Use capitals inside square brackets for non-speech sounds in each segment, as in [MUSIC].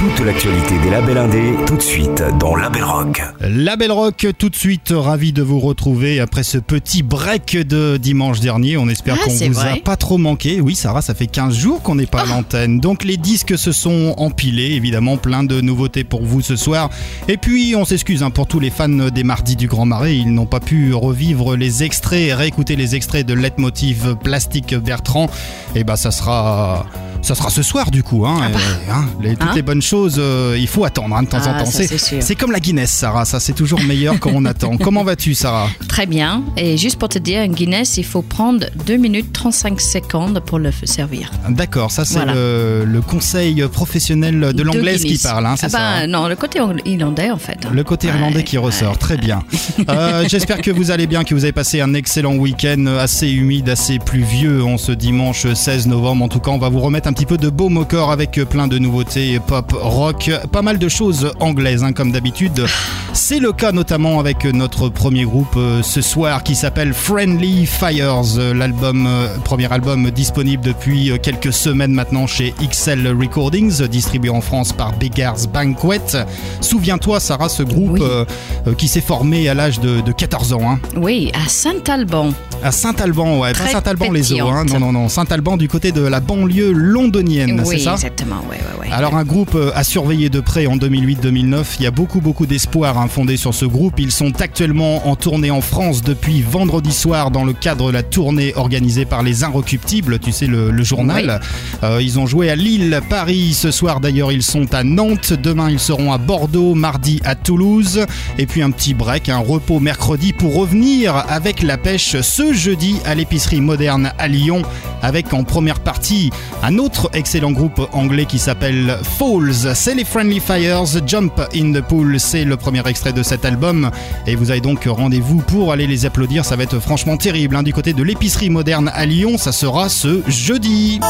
Toute l'actualité des labels indés, tout de suite dans Label Rock. Label Rock, tout de suite, ravi de vous retrouver après ce petit break de dimanche dernier. On espère Ah, qu'on vous a pas trop manqué. Oui, Sarah, ça fait 15 jours qu'on n'est pas à l'antenne. Donc les disques se sont empilés, évidemment, plein de nouveautés pour vous ce soir. Et puis, on s'excuse hein, pour tous les fans des Mardis du Grand Marais. Ils n'ont pas pu revivre les extraits réécouter les extraits de Leitmotiv Plastique Bertrand. Et bah, ça sera. Ça sera ce soir du coup. Hein, Et, hein, les- toutes Hein les bonnes choses, euh, il faut attendre hein, de temps en Ah, temps. c'est comme la Guinness, Sarah. Ça, c'est toujours meilleur quand on attend. [LAUGHS] Comment vas-tu, Sarah? Très bien. Et juste pour te dire, un Guinness, il faut prendre 2 minutes 35 secondes pour le servir. D'accord, ça c'est Voilà. le, le conseil professionnel de l'anglaise qui parle, hein, Ah ça ben, hein? Non, le côté irlandais en fait. le côté irlandais Ouais, qui ressort, ouais, très bien. [LAUGHS] Euh, J'espère que vous allez bien, que vous avez passé un excellent week-end assez humide, assez pluvieux en ce dimanche 16 novembre. En tout cas, on va vous remettre un petit peu de baume au corps avec plein de nouveautés pop, rock, pas mal de choses anglaises hein, comme d'habitude. C'est le cas notamment avec notre premier groupe euh, ce soir qui s'appelle Friendly Fires, euh, l'album, euh, premier album disponible depuis euh, quelques semaines maintenant chez XL Recordings, distribué en France par Beggars Banquet. Souviens-toi, Sarah, ce groupe Oui. euh, euh, qui s'est formé à l'âge de, de 14 ans. hein. Oui, à Saint-Alban. À Saint-Alban, ouais, pas Saint-Alban les eaux, hein. non, non, non, Saint-Alban du côté de la banlieue londonienne, c'est Oui, ça exactement. Ouais, ouais, ouais. alors un groupe euh, à surveiller de près en 2008-2009, il y a beaucoup beaucoup d'espoir hein, fondé sur ce groupe. Ils sont actuellement en tournée en France depuis vendredi soir dans le cadre de la tournée organisée par les Inrecuptibles, tu sais le, le journal. Euh, ils ont joué à Lille, Paris, ce soir d'ailleurs ils sont à Nantes, demain ils seront à Bordeaux, mardi à Toulouse, et puis un petit break, un repos mercredi pour revenir avec la pêche ce jeudi à l'épicerie moderne à Lyon, avec en première partie un autre excellent groupe anglais qui s'appelle Falls. C'est les Friendly Fires, Jump in the Pool, c'est le premier extrait de cet album, et vous avez donc rendez-vous pour aller les applaudir, ça va être franchement terrible. hein. Du côté de l'épicerie moderne à Lyon, ça sera ce jeudi.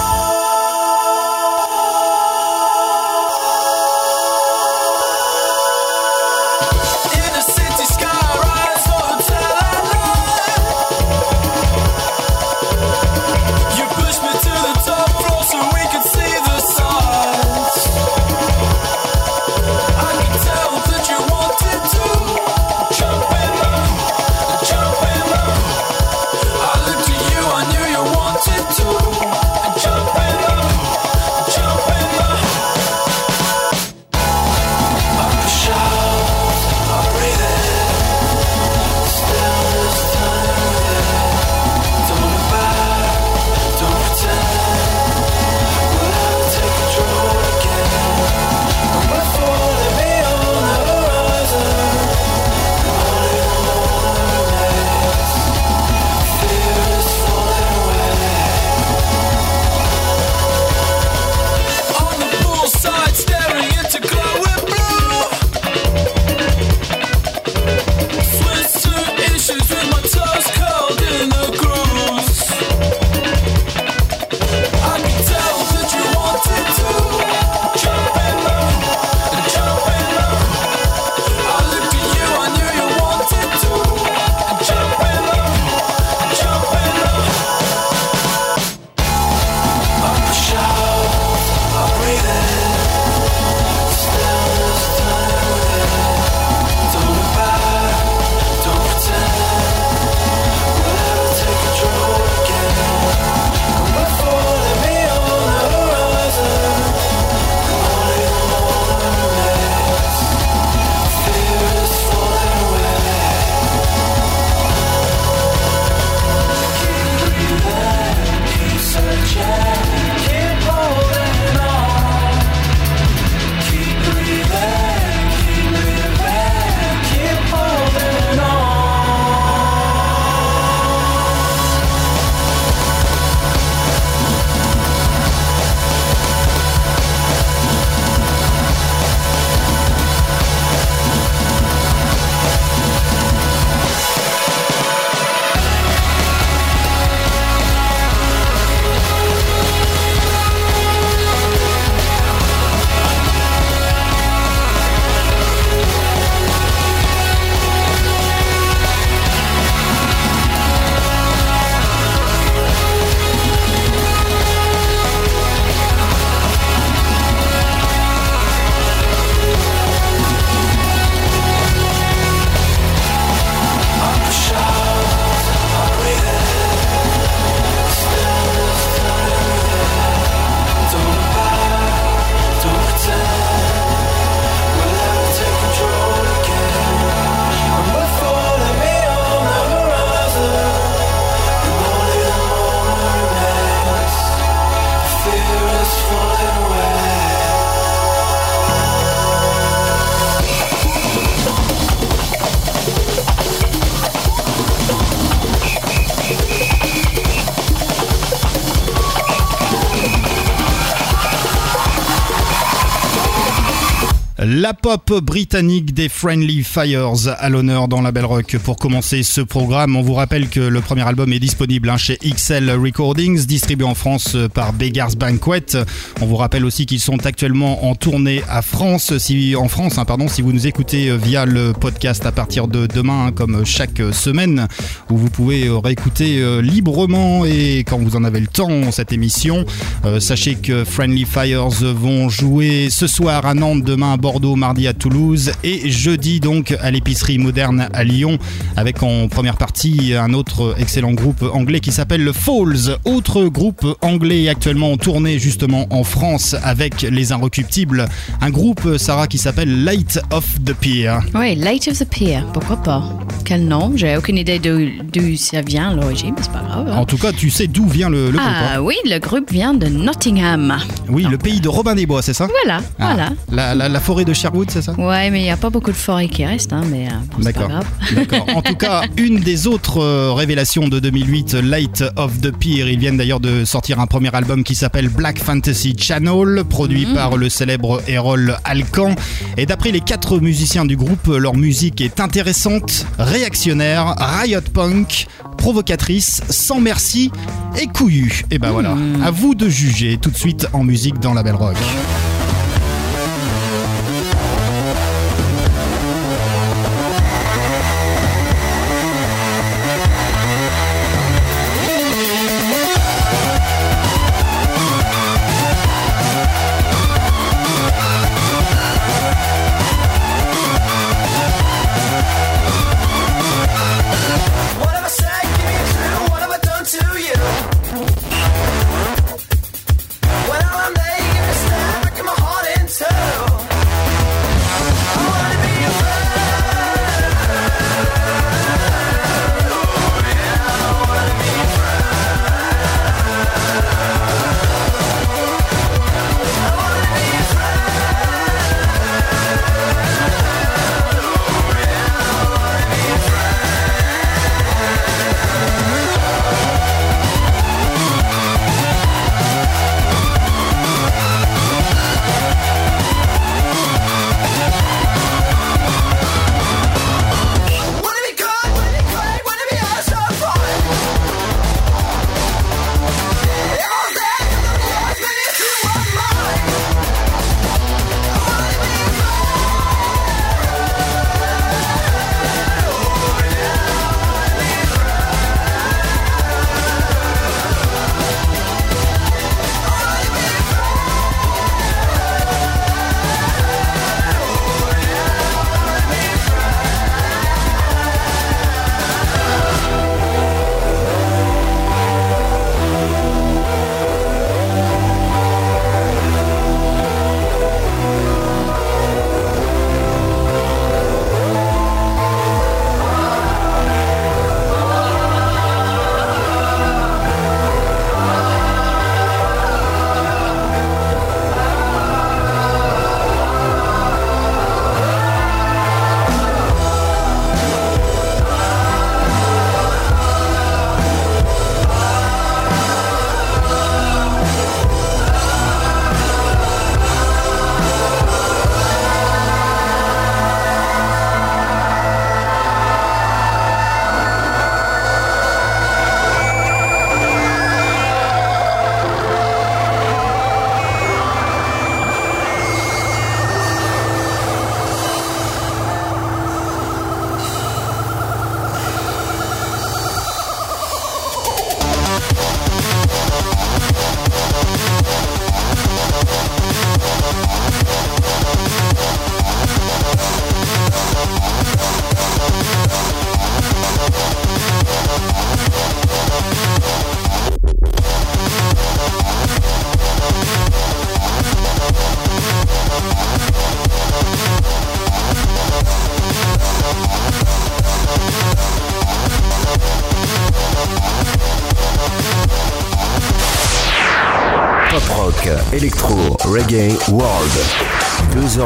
Pop britannique des Friendly Fires à l'honneur dans la Belle Rock. Pour commencer ce programme, on vous rappelle que le premier album est disponible hein, chez XL Recordings, distribué en France par Beggars Banquet. On vous rappelle aussi qu'ils sont actuellement en tournée à France, si, en France, hein, pardon, si vous nous écoutez via le podcast à partir de demain, hein, comme chaque semaine, où vous pouvez euh, réécouter euh, librement et quand vous en avez le temps cette émission. Euh, sachez que Friendly Fires vont jouer ce soir à Nantes, demain à Bordeaux, mardi à Toulouse et jeudi donc à l'épicerie moderne à Lyon avec en première partie un autre excellent groupe anglais qui s'appelle le Falls. Autre groupe anglais actuellement en tournée justement en France avec les Inrecuptibles. Un groupe, Sarah, qui s'appelle Light of the Pier. Oui, Light of the Pier, pourquoi pas? Quel nom? J'ai aucune idée d'où ça vient à l'origine, mais c'est pas grave. hein. En tout cas, tu sais d'où vient le, le groupe. Ah hein. oui, le groupe vient de Nottingham. Oui, le pays de Robin des Bois, c'est ça? Voilà, Ah, voilà. La, la- la forêt de Sherwood, c'est ça? Ouais, mais il n'y a pas beaucoup de forêts qui restent, hein, mais euh, bon, c'est pas D'accord. grave. [LAUGHS] D'accord. En tout cas, [LAUGHS] une des autres euh, révélations de 2008, Light of the Pier. Ils viennent d'ailleurs de sortir un premier album qui s'appelle Black Fantasy Channel, produit par le célèbre Errol Alcan. Et d'après les quatre musiciens du groupe, leur musique est intéressante, réactionnaire, riot punk, provocatrice, sans merci et couillue. Et ben voilà, à vous de juger tout de suite en musique dans la Belle Rock.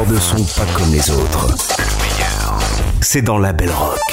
De son pas comme les autres. C'est dans la Belle Rock.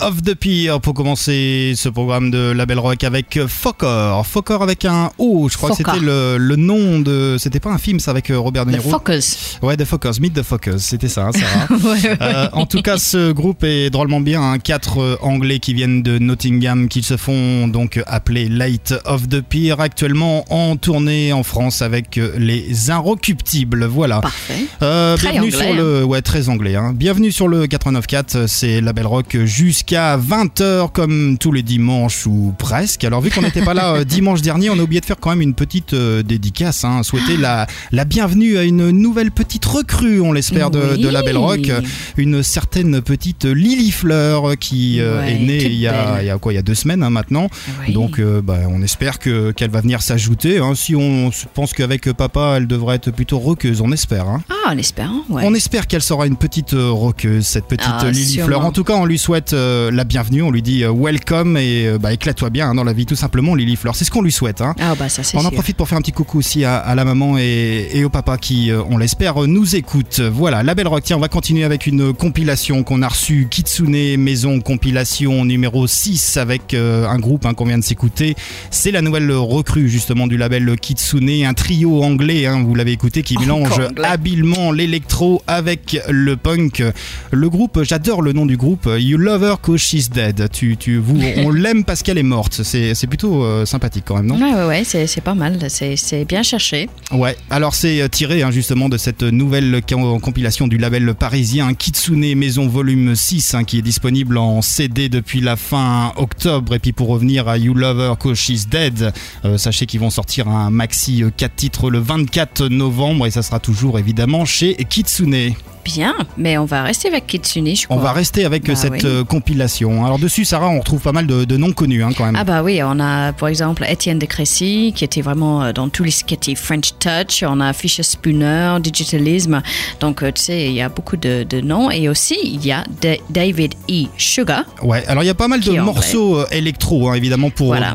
Of the Pier pour commencer ce programme de Label Rock avec Fokker. Fokker avec un O, je crois que c'était le, le nom de. C'était pas un film, ça avec euh, Robert De The Niro. Focus. Ouais, The Fockers, Meet the Fockers, c'était ça, hein, Sarah. [LAUGHS] Ouais, ouais. Euh, en tout cas, ce groupe est drôlement bien. hein. Quatre euh, Anglais qui viennent de Nottingham, qui se font donc appeler Light of the Pier, actuellement en tournée en France avec les Inrecuptibles. Voilà. Parfait. Euh, bienvenue anglais, sur le, ouais, très anglais. Bienvenue sur le 89.4. C'est la Belle Rock jusqu'à 20h comme tous les dimanches ou presque. Alors vu qu'on n'était pas là euh, [LAUGHS] dimanche dernier, on a oublié de faire quand même une petite euh, dédicace. Hein. Souhaiter la, la bienvenue à une nouvelle petite recrue, on l'espère, de, Oui. de la Belle Rock. Une certaine petite Lily Fleur qui euh, Ouais, est née il y, a, belle. il y a quoi Il y a deux semaines hein, maintenant. Oui. Donc euh, bah, on espère que qu'elle va venir s'ajouter. hein. Si on se pense qu'avec papa, elle devrait être plutôt roqueuse, on espère. Ah, en espérant, ouais. On espère qu'elle sera une petite roqueuse, cette petite Ah, Lily sûrement. Fleur. En tout cas, on lui souhaite euh, la bienvenue, on lui dit euh, welcome et euh, bah, éclate-toi bien hein, dans la vie, tout simplement, Lily Fleur. C'est ce qu'on lui souhaite. Hein. Ah, bah ça, On en profite pour faire un petit coucou aussi à, à la maman et, et au papa qui, on l'espère, nous écoute. Voilà, la belle rock. Tiens, on va continuer avec une compilation qu'on a reçue, Kitsune Maison Compilation numéro 6 avec un groupe hein, qu'on vient de s'écouter. C'est la nouvelle recrue justement du label Kitsune, un trio anglais, vous l'avez écouté, qui mélange habilement l'électro avec le punk. Le groupe, j'adore le nom du groupe, You Love Cause She's Dead. Tu, tu, vous, on l'aime parce qu'elle est morte. C'est c'est plutôt euh, sympathique quand même, non? Ouais, ouais, ouais, c'est c'est pas mal. C'est c'est bien cherché. Ouais, alors c'est euh, tiré hein, justement de cette nouvelle com- compilation du label parisien Kitsune Maison Volume 6 hein, qui est disponible en CD depuis la fin octobre. Et puis pour revenir à You Love Her Cause She's Dead, euh, sachez qu'ils vont sortir un maxi 4 titres le 24 novembre et ça sera toujours évidemment chez Kitsune. Bien, mais on va rester avec Kitsune, je crois. On va rester avec Bah euh, cette oui. euh, compilation. Alors dessus, Sarah, on retrouve pas mal de, de noms connus hein, quand même. Ah bah oui, on a par exemple Étienne de Crécy qui était vraiment euh, dans tous les qui French Touch, on a Fisher Spooner, Digitalism, donc tu sais, il y a beaucoup de, de noms et aussi il y a Da- David E. Sugar. Ouais, alors il y a pas mal de morceaux électro, hein, évidemment, pour, Voilà.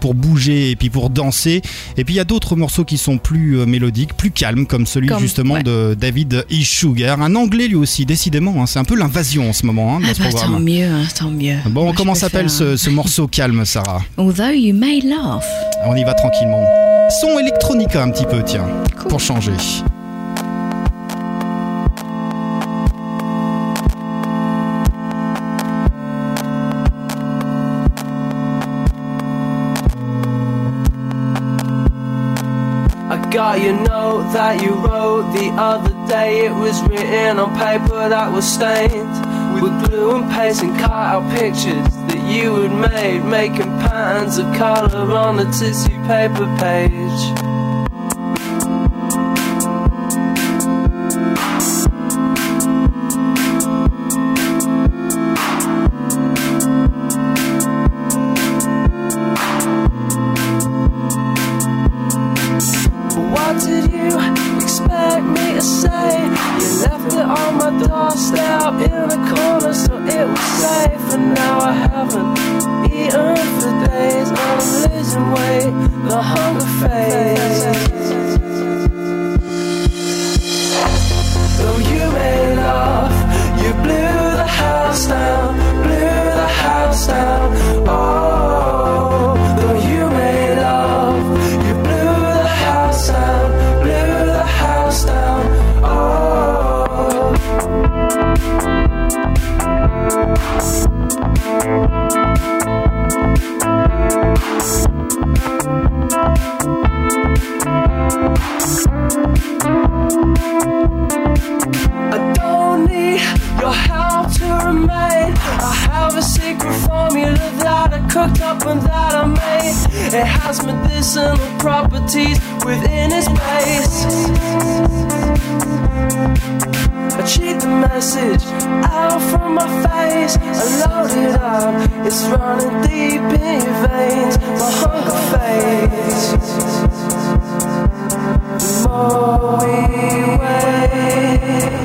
pour bouger et puis pour danser. Et puis il y a d'autres morceaux qui sont plus mélodiques, plus calmes, comme celui Comme- justement ouais. de David E. Sugar, un anglais lui aussi, décidément. hein, c'est un peu l'invasion en ce moment hein, dans Ah ce bah tant mieux, hein, tant mieux. Bon, Moi, comment s'appelle ce, ce morceau calme, Sarah. [LAUGHS] Although you may laugh. On y va tranquillement. Son électronica un petit peu, tiens, Cool. pour changer. I got your note that you wrote the other day. It was written on paper that was stained with glue and paste and cut out pictures that you had made, making patterns of colour on a tissue paper page. Say? You left it on my doorstep in the corner so it was safe. And now I haven't eaten for days. I'm losing weight, the hunger phase. Though you may laugh, you blew the house down, blew the house down. Oh, I don't need your help to remain. I have a secret formula that I cooked up and that I made. It has medicinal properties within its base. I cheat the message out from my face. I load it up, it's running deep in your veins. My hunger fades. Oh, we wait.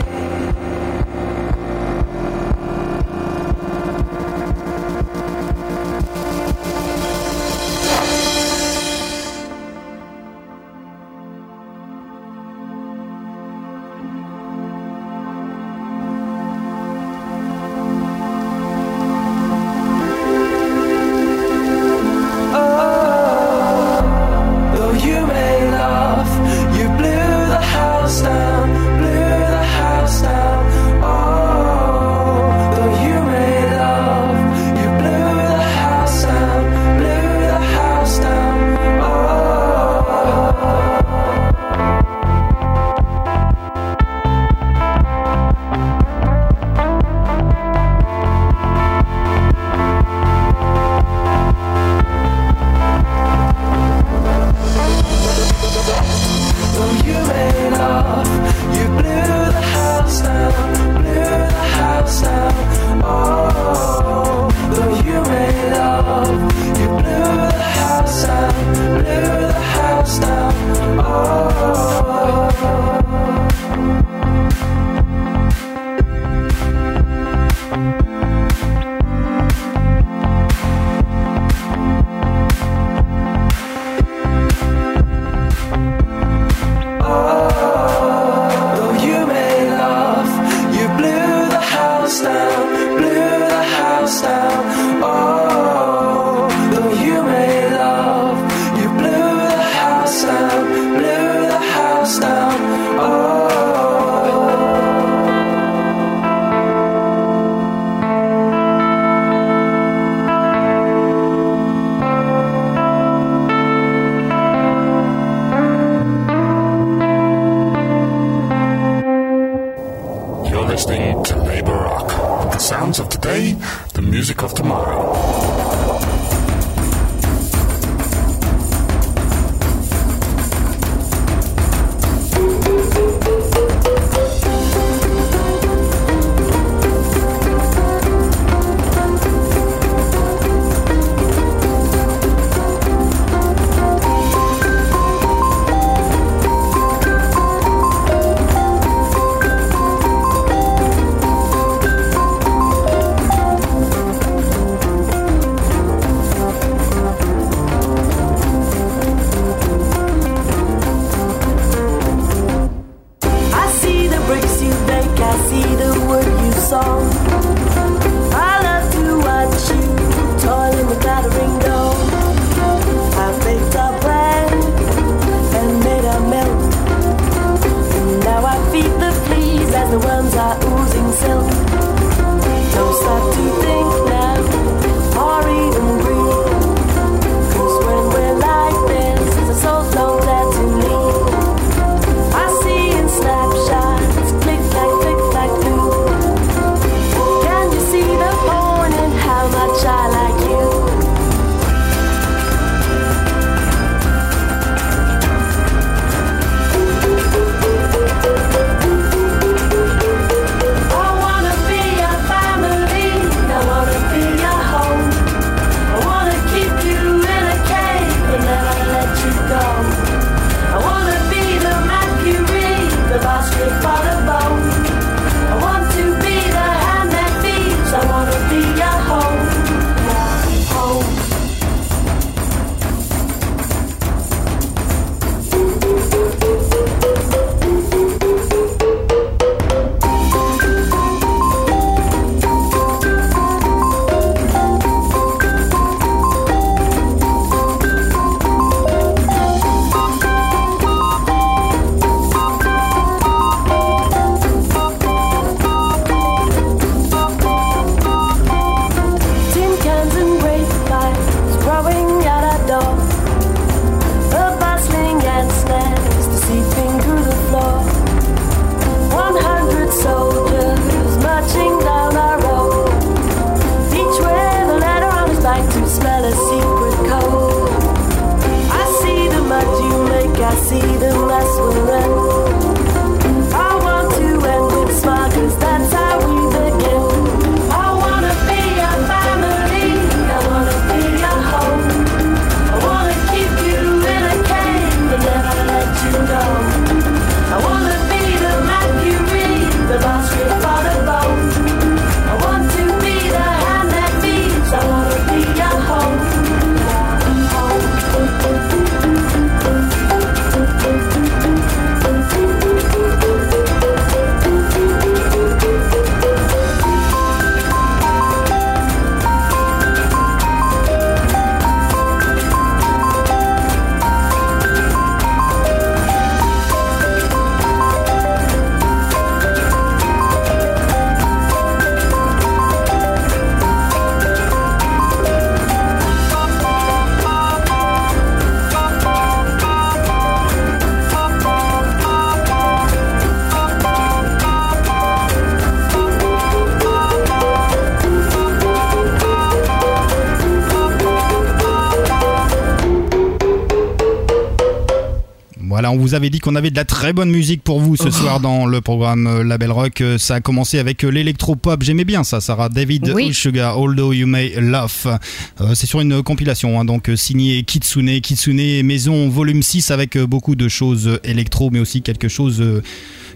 Voilà, on vous avait dit qu'on avait de la très bonne musique pour vous ce Oh. soir dans le programme euh, Label Rock. Euh, Ça a commencé avec euh, l'électropop. J'aimais bien ça, Sarah. David Oui. Sugar, Although You May Love. Euh, c'est sur une compilation, hein, donc euh, signé Kitsune. Kitsune Maison volume 6 avec beaucoup de choses électro, mais aussi quelque chose.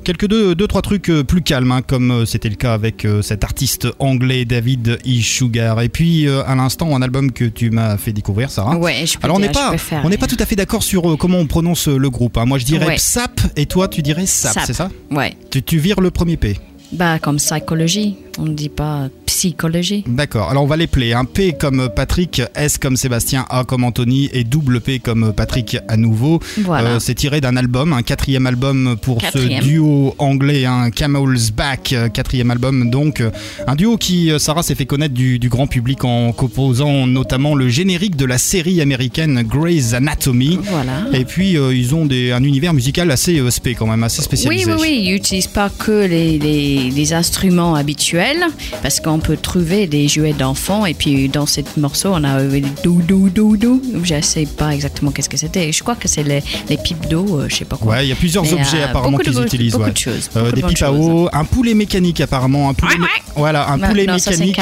Quelques deux, deux, trois trucs euh, plus calmes, hein, comme euh, c'était le cas avec euh, cet artiste anglais David E. Sugar. Et puis, à l'instant, un album que tu m'as fait découvrir, Sarah. Ouais, je peux Alors on n'est pas, on n'est pas tout à fait d'accord sur comment on prononce le groupe. hein. Moi je dirais Ouais. PSAP et toi tu dirais SAP, Sap. c'est ça? Ouais. tu, tu vires le premier P. Bah, comme psychologie. On ne dit pas psychologie. D'accord. Alors on va les player. Un P comme Patrick, S comme Sébastien, A comme Anthony et double P comme Patrick à nouveau. Voilà. Euh, c'est tiré d'un album, un quatrième album pour Quatrième. ce duo anglais, un Camel's Back, euh, quatrième album. Donc euh, un duo qui, Sarah, s'est fait connaître du, du grand public en composant notamment le générique de la série américaine Grey's Anatomy. Voilà. Et puis euh, ils ont des, un univers musical assez spé quand même, assez Oui, spécialisé. oui, oui, ils n'utilisent pas que les, les- les instruments habituels, parce qu'on peut trouver des jouets d'enfants, et puis dans ce morceau, on a euh, dou dou dou dou. Je sais pas exactement qu'est-ce que c'était. Je crois que c'est les, les pipes d'eau, euh, je sais pas quoi. Ouais, il y a plusieurs Mais, objets euh, apparemment de qu'ils utilisent. beaucoup ouais. de choses, beaucoup de des bonnes pipes à eau, un poulet mécanique apparemment, un poulet, Ouais, ouais. voilà, un poulet non, mécanique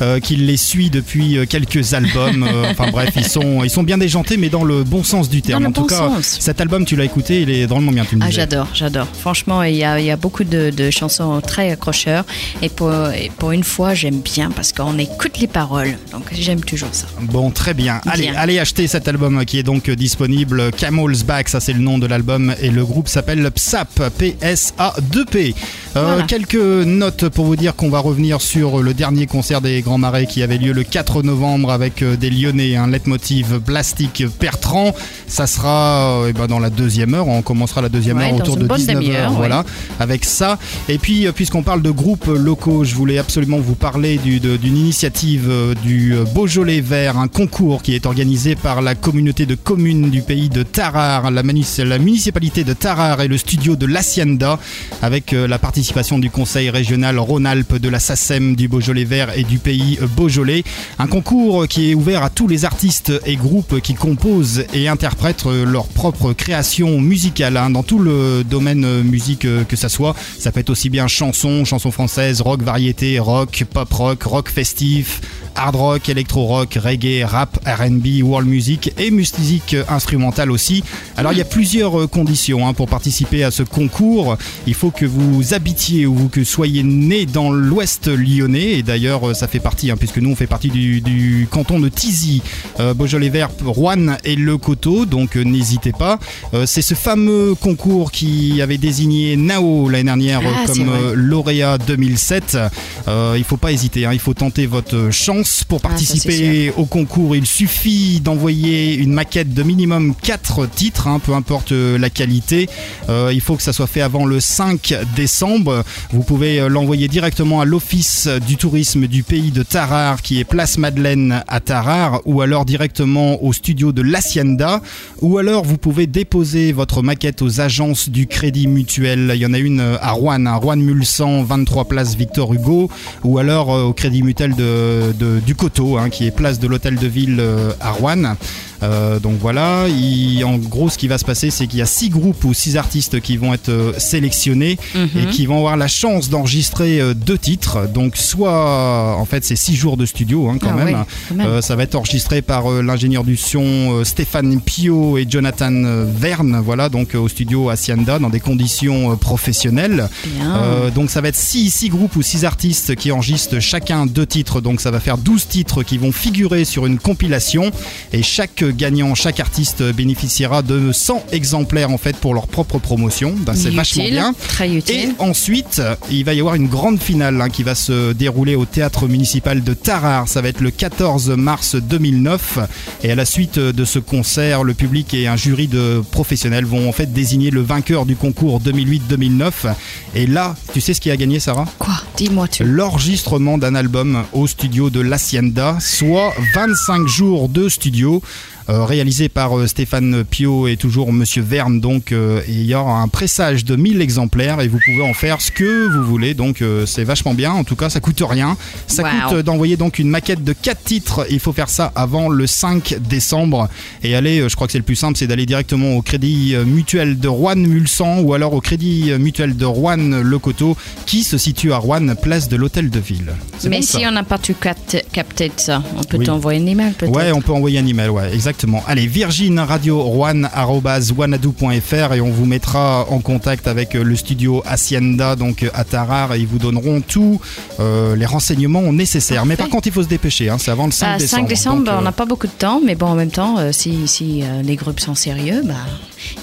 euh, qui les suit depuis quelques albums. euh, enfin bref, ils sont, ils sont bien déjantés, mais dans le bon sens du terme. le en tout cas, sens. cet album, tu l'as écouté, il est drôlement bien. Tu me Ah, j'adore, j'adore. Franchement, il y a, il y a beaucoup de, de chansons très accrocheurs. Et pour, et pour une fois, j'aime bien parce qu'on écoute les paroles. Donc, j'aime toujours ça. Bon, très bien. Allez, Bien. allez acheter cet album qui est donc disponible. Camel's Back, ça c'est le nom de l'album et le groupe s'appelle PSAP, P-S-A-2-P. Euh, Voilà. Quelques notes pour vous dire qu'on va revenir sur le dernier concert des Grands Marais qui avait lieu le 4 novembre avec euh, des Lyonnais, un leitmotiv plastique Pertrand. Ça sera euh, eh ben, dans la deuxième heure. On commencera la deuxième Ouais, heure autour de bonne 19h. demi-heure, Voilà, avec ça. Et puis, puisqu'on parle de groupes locaux, je voulais absolument vous parler de- d'une initiative euh, du euh, Beaujolais Vert, un concours qui est organisé par la communauté de communes du pays de Tarare, la, municipalité de Tarare et le studio de l'Hacienda, avec euh, la participation du conseil régional Rhône-Alpes, de la SACEM, du Beaujolais Vert et du pays Beaujolais. Un concours qui est ouvert à tous les artistes et groupes qui composent et interprètent leur propre création musicale hein, dans tout le domaine musique que ça soit. Ça peut être aussi bien chanson, chanson française, rock variété, rock, pop rock, rock festif, hard rock, électro rock, reggae, rap, R&B, world music et musique instrumentale aussi. Alors il y a plusieurs euh, conditions hein, pour participer à ce concours. Il faut que vous habitiez ou que soyez né dans l'ouest lyonnais et d'ailleurs euh, ça fait partie hein, puisque nous on fait partie du, du canton de Tizy, euh, Beaujolais Vert, Rouen et Le Coteau donc euh, n'hésitez pas. Euh, C'est ce fameux concours qui avait désigné Nao l'année dernière Ah, comme lauréat 2007. Euh, il faut pas hésiter, hein, il faut tenter votre chance pour Ah, ça, participer au concours. Il suffit d'envoyer une maquette de minimum 4 titres, hein, peu importe euh, la qualité. Euh, il faut que ça soit fait avant le 5 décembre. Vous pouvez euh, l'envoyer directement à l'Office du tourisme du pays de Tarare, qui est Place Madeleine à Tarare, ou alors directement au studio de l'Hacienda, ou alors vous pouvez déposer votre maquette aux agences du Crédit Mutuel. Il y en a une à Rouen, à Rouen-Mulsan, 23 place Victor Hugo, ou alors au Crédit Mutuel de, de- du Coteau, hein, qui est place de l'Hôtel de Ville euh, à Rouen. Euh, donc voilà, il- en gros ce qui va se passer c'est qu'il y a six groupes ou six artistes qui vont être euh, sélectionnés et qui vont avoir la chance d'enregistrer euh, deux titres. Donc soit en fait c'est six jours de studio hein, quand Ah même. quand même. Euh, ça va être enregistré par euh, l'ingénieur du son Stéphane Pio et Jonathan Verne, voilà donc au studio Hacienda dans des conditions professionnelles. Donc ça va être 6 six, groupes ou 6 artistes qui enregistrent chacun deux titres. Donc ça va faire 12 titres qui vont figurer sur une compilation. Et chaque gagnant, chaque artiste bénéficiera de 100 exemplaires en fait pour leur propre promotion. Ben, c'est vachement bien. Très Et ensuite, il va y avoir une grande finale hein, qui va se dérouler au théâtre municipal de Tarare. Ça va être le 14 mars 2009. Et à la suite de ce concert, le public et un jury de professionnels vont en fait désigner le vainqueur du concours 2008-2009. Et là, tu sais ce qui a gagné, Sarah? Quoi? Dis-moi tu. L'enregistrement d'un album au studio de l'Hacienda, soit 25 jours de studio réalisé par euh, Stéphane Pio et toujours Monsieur Verne. Donc, euh, et il y aura un pressage de 1000 exemplaires et vous pouvez en faire ce que vous voulez. Donc, euh, c'est vachement bien. En tout cas, ça coûte rien. Ça Wow. coûte euh, d'envoyer donc une maquette de 4 titres. Il faut faire ça avant le 5 décembre. Et aller, euh, je crois que c'est le plus simple, c'est d'aller directement au crédit euh, mutuel de Rouen Mulsan ou alors au crédit euh, mutuel de Rouen Le Coteau qui se situe à Rouen, place de l'Hôtel de Ville. Mais bon, si on n'a pas tout capté, de ça, on peut Oui. t'envoyer un email peut-être. Ouais, on peut envoyer un email, ouais, exactement. Allez, virginradio.wanadou.fr et on vous mettra en contact avec euh, le studio Hacienda, donc euh, à Tarare, et ils vous donneront tous euh, les renseignements nécessaires. Mais par contre, il faut se dépêcher, hein, c'est avant le 5 Ah, décembre. 5 décembre, donc, on n'a pas beaucoup de temps, mais bon, en même temps, si, si les groupes sont sérieux, bah,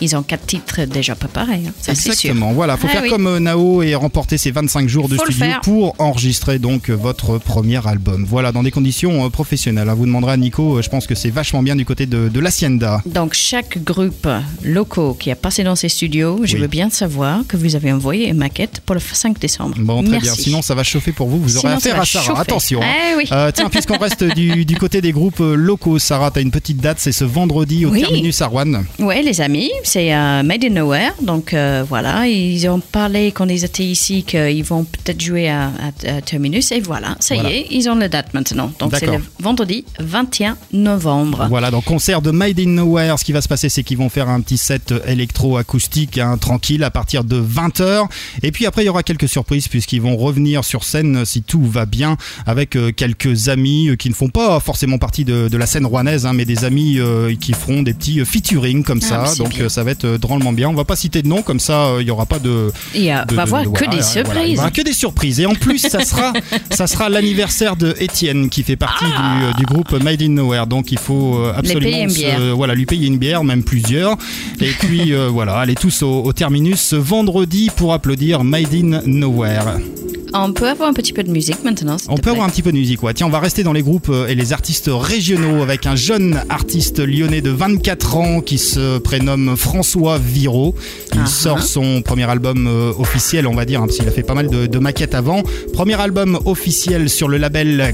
ils ont quatre titres déjà préparés. hein, ça, c'est sûr. Exactement, voilà, faut Ah faire oui. comme euh, Nao et remporter ses 25 jours de studio pour enregistrer donc euh, votre premier album. Voilà, dans des conditions euh, professionnelles. hein. Vous demanderez à Nico, je pense que c'est vachement bien du côté de, de l'Hacienda. Donc, chaque groupe locaux qui a passé dans ces studios, je Oui. veux bien savoir que vous avez envoyé une maquette pour le 5 décembre. Bon, très Merci. bien. Sinon, ça va chauffer pour vous. Vous aurez Sinon, affaire à Sarah. chauffer. Attention. hein. Eh oui. Euh, tiens, puisqu'on reste du, du côté des groupes locaux, Sarah, t'as une petite date, c'est ce vendredi au Oui. Terminus à Rouen. Ouais, les amis, c'est euh, Made in Nowhere. Donc euh, voilà, ils ont parlé quand ils étaient ici qu'ils vont peut-être jouer à, à- à Terminus. Et voilà, ça Voilà. y est, ils ont la date maintenant. Donc c'est le vendredi 21 novembre. Voilà, donc concert de Made in Nowhere. Ce qui va se passer, c'est qu'ils vont faire un petit set électro-acoustique hein, tranquille à partir de 20h. Et puis après, il y aura quelques surprises puisqu'ils vont revenir sur scène si tout va bien avec euh, quelques amis euh, qui ne font pas forcément partie de, de la scène rouennaise, hein, mais des amis euh, qui feront des petits featuring comme Ah, ça. Donc euh, ça va être euh, drôlement bien. On va pas citer de nom, comme ça, euh, il y aura pas de. Il y a- de- va de- voir de- que voilà, des voilà, surprises. Aura que des surprises. Et en plus, ça sera, [LAUGHS] ça sera l'anniversaire de Étienne qui fait partie du, euh, du groupe Made in Nowhere. Donc il faut euh, absolument se- voilà, lui payer une bière, même plusieurs. Et puis euh, [LAUGHS] voilà, allez tous au, au terminus ce vendredi pour applaudir Made in Nowhere. On peut avoir un petit peu de musique maintenant. On peut plaît. avoir un petit peu de musique, ouais. Tiens, on va rester dans les groupes euh, et les artistes régionaux avec un jeune artiste lyonnais de 24 ans qui se prénomme François Viro. Il Ah sort ah. son premier album euh, officiel, on va dire, hein, parce qu'il a fait pas mal de, de maquettes avant. Premier album officiel sur le label.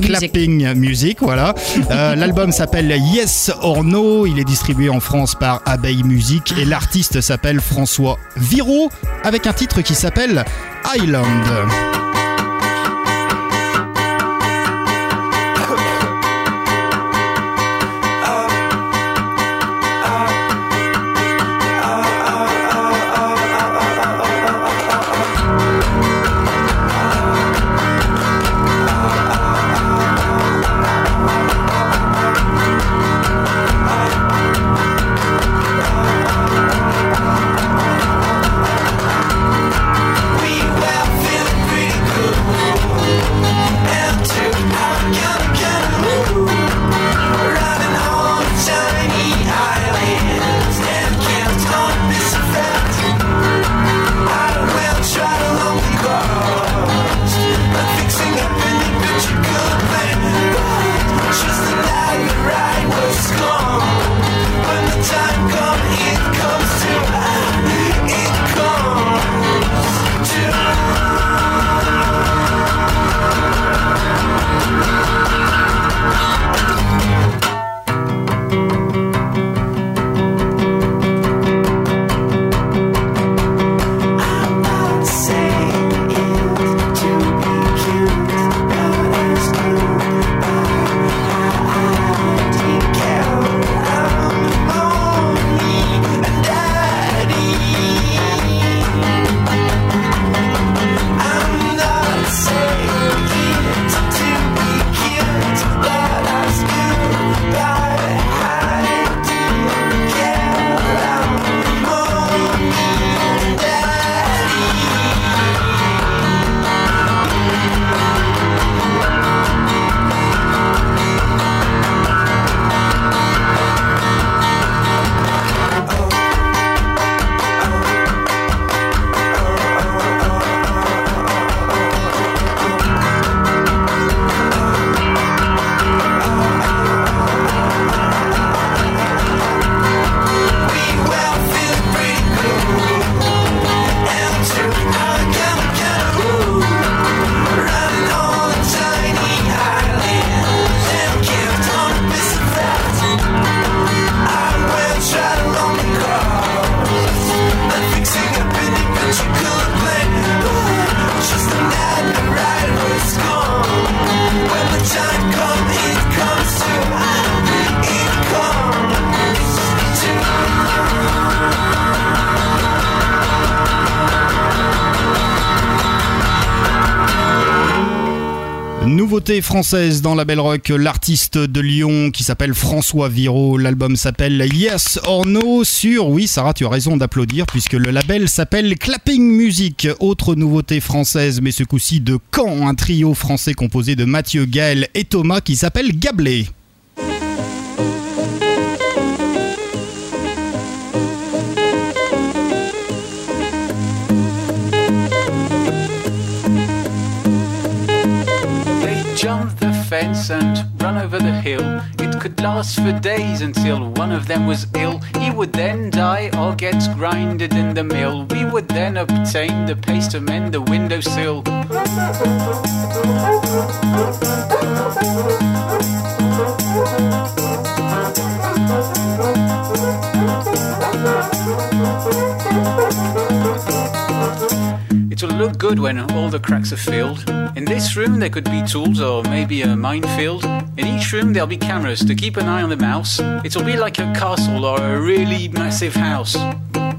Clapping Music, voilà. [LAUGHS] Euh, L'album s'appelle Yes or No. Il est distribué en France par Abeille Music et l'artiste s'appelle François Viro avec un titre qui s'appelle Island. Française dans la Belle Rock, l'artiste de Lyon qui s'appelle François Viro. L'album s'appelle Yes or No sur, oui Sarah, tu as raison d'applaudir puisque le label s'appelle Clapping Music. Autre nouveauté française, mais ce coup-ci de Caen, un trio français composé de Mathieu, Gaël et Thomas qui s'appelle Gablé. Last for days until one of them was ill. He would then die or get grinded in the mill. We would then obtain the paste to mend the windowsill. It'll look good when all the cracks are filled. In this room, there could be tools or maybe a minefield. In each room, there'll be cameras to keep an eye on the mouse. It'll be like a castle or a really massive house.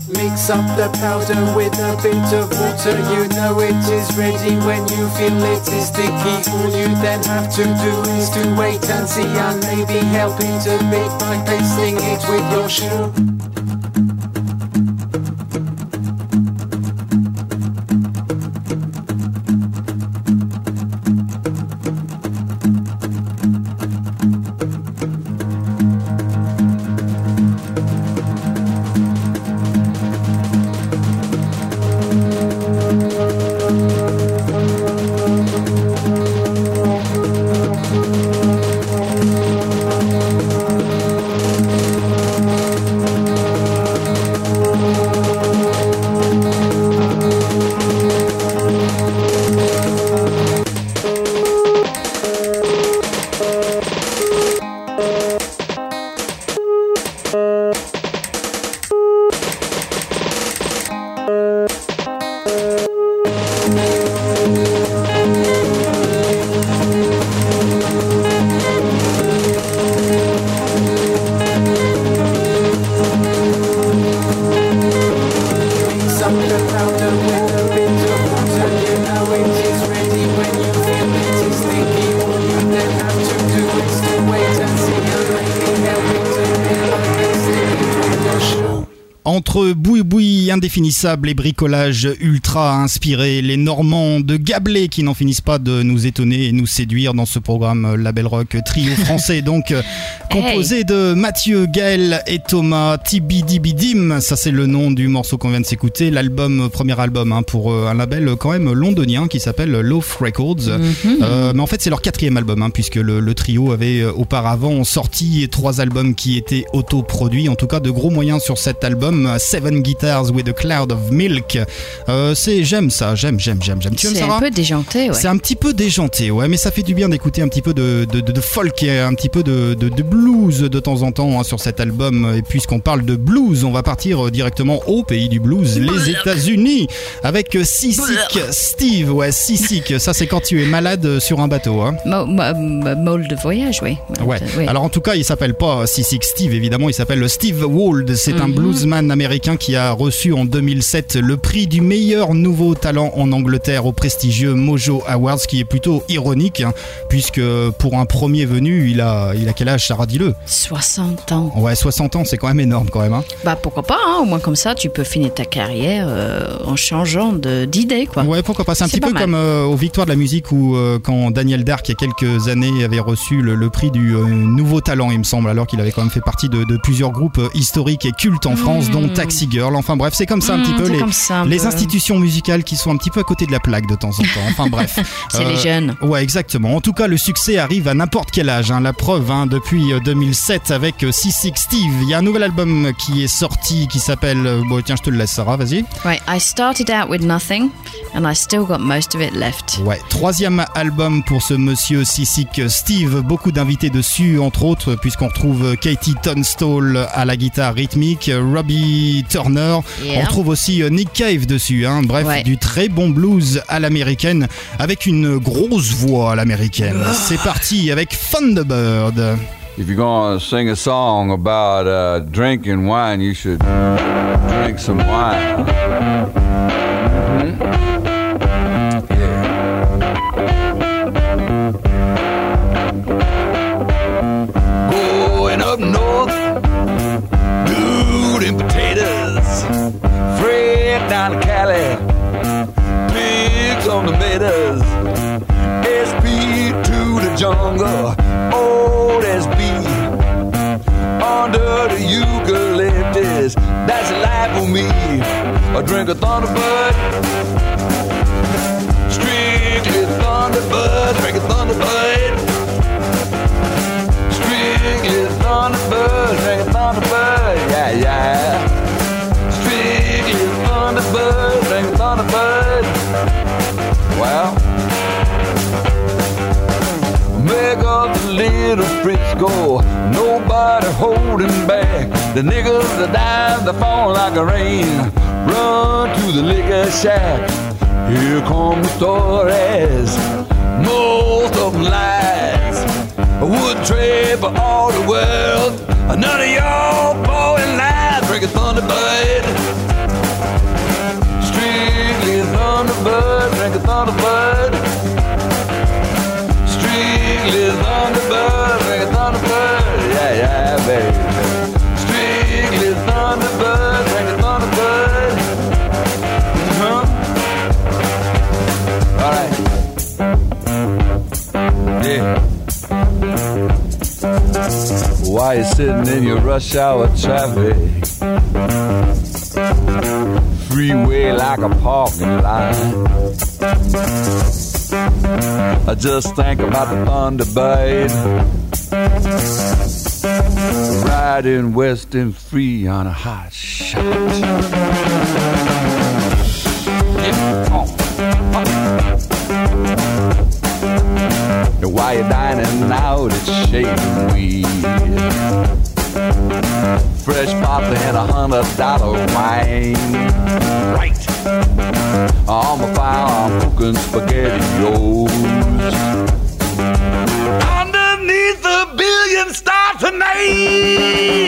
Mix up the powder with a bit of water. You know it is ready when you feel it is sticky. All you then have to do is to wait and see, and maybe help it a bit by pasting it with your shoe. Entre boui-boui indéfinissable et bricolage ultra inspiré, les Normands de Gablé qui n'en finissent pas de nous étonner et nous séduire dans ce programme euh, Label Rock trio [LAUGHS] français, donc euh, composé de Mathieu, Gaël et Thomas Tibidibidim. Ça, c'est le nom du morceau qu'on vient de s'écouter. L'album, euh, premier album hein, pour un label quand même londonien qui s'appelle Loaf Records. Euh, mais en fait, c'est leur quatrième album, hein, puisque le, le trio avait auparavant sorti trois albums qui étaient autoproduits. En tout cas, de gros moyens sur cet album. Seven Guitars with a Cloud of Milk. Euh, c'est j'aime ça, j'aime, j'aime, j'aime, j'aime. Tu aimes C'est un peu déjanté, ouais. C'est un petit peu déjanté, ouais, mais ça fait du bien d'écouter un petit peu de, de, de- de folk et un petit peu de, de- de blues de temps en temps hein, sur cet album. Et puisqu'on parle de blues, on va partir euh, directement au pays du blues, les États-Unis, avec euh, Seasick Steve. Ouais, Seasick, ça c'est quand tu es malade euh, sur un bateau. Hein. Mo- mo- mo- Mole de voyage, oui. Ouais. Alors en tout cas, il s'appelle pas Seasick Steve, évidemment, il s'appelle Steve Wald. C'est un Mhm. Américain qui a reçu en 2007 le prix du meilleur nouveau talent en Angleterre au prestigieux Mojo Awards, ce qui est plutôt ironique, hein, puisque pour un premier venu, il a, il a quel âge, Sarah, dis-le? 60 ans. Ouais, 60 ans, c'est quand même énorme quand même. hein. Bah pourquoi pas, hein, au moins comme ça tu peux finir ta carrière euh, en changeant de- d'idée quoi. Ouais, pourquoi pas. C'est un petit peu mal. comme euh, aux Victoires de la musique où euh, quand Daniel Dark, il y a quelques années, avait reçu le, le prix du nouveau talent, il me semble, alors qu'il avait quand même fait partie de, de plusieurs groupes historiques et cultes en France, dont Taxi Girl. Enfin bref, c'est comme ça un petit peu c'est les, comme ça un les peu. institutions musicales qui sont un petit peu à côté de la plaque de temps en temps. Enfin bref. [LAUGHS] C'est les jeunes. Ouais, exactement. En tout cas, le succès arrive à n'importe quel âge. hein. La preuve, hein, depuis euh, 2007 avec euh, C6 Steve. Il y a un nouvel album qui est sorti qui s'appelle. euh, Bon, tiens, je te le laisse, Sarah, vas-y. Right, I started out with nothing and I still got most of it left. Ouais, troisième album pour ce monsieur Sissik Steve. Beaucoup d'invités dessus, entre autres, puisqu'on retrouve Katie Tunstall à la guitare rythmique, Robbie Turner. Yeah. On retrouve aussi euh, Nick Cave dessus. hein. Bref, Ouais. du très bon blues à l'américaine avec une grosse voix à l'américaine. C'est parti avec Thunderbird. If you're gonna sing a song about uh, drinking wine, you should drink some wine. Mhm. Yeah. Jungle. Old SB. Under the eucalyptus. That's life for me. I drink a Thunderbird. Strictly Thunderbird. Drink a Thunderbird. Strictly Thunderbird. Drink a Thunderbird. Yeah, yeah. Frisco. Nobody holding back. The niggas that dive, they fall like a rain. Run to the liquor shack. Here come the stories. Most of them lies. I would trade for all the world. None of y'all blowing lies. Drink a Thunderbird. Rush hour traffic? Freeway like a parking lot. I just think about the Thunderbird. Riding west and free on a hot shot. Why you dining out at Shaving Weed? Fresh papa and a hundred dollar wine. Right. On my fire, I'm cooking spaghettios. Underneath the billion star tonight.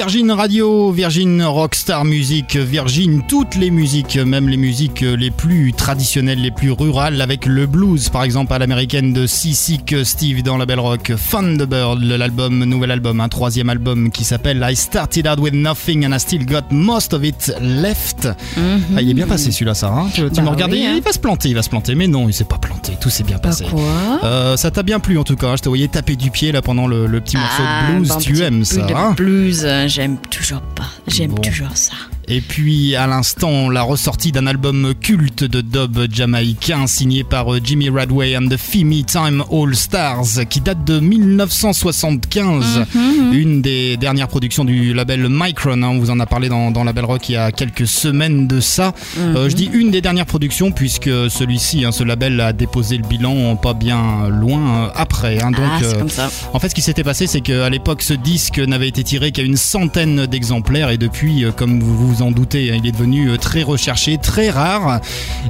Virgin Radio, Virgin Rockstar Music, Virgin toutes les musiques, même les musiques les plus traditionnelles, les plus rurales, avec le blues par exemple à l'américaine de Sick Steve dans la Belle Rock, Thunderbird, l'album, nouvel album, un troisième album qui s'appelle I Started Out With Nothing and I Still Got Most of It Left. Ah, il est bien passé celui-là, ça. Hein tu tu Bah me regardais, oui, hein. il va se planter, il va se planter, mais non, il s'est pas tout s'est bien Pas passé. quoi Euh, ça t'a bien plu en tout cas, je te voyais taper du pied là pendant le, le petit morceau Ah, de blues, bon tu aimes ça hein? blues, euh, j'aime toujours pas. J'aime Bon. toujours ça. Et puis à l'instant, la ressortie d'un album culte de dub jamaïcain signé par euh, Jimmy Radway and the Fimi Time All Stars qui date de 1975. Mhm. Une des dernières productions du label Micron. hein, on vous en a parlé dans, dans Label Rock il y a quelques semaines de ça. Euh, je dis une des dernières productions puisque celui-ci, hein, ce label a déposé le bilan pas bien loin euh, après. hein. donc, ah, c'est euh, comme ça. en fait, ce qui s'était passé, c'est qu'à l'époque, ce disque n'avait été tiré qu'à une centaine d'exemplaires et depuis, comme vous vous en doutez, hein, il est devenu euh, très recherché, très rare.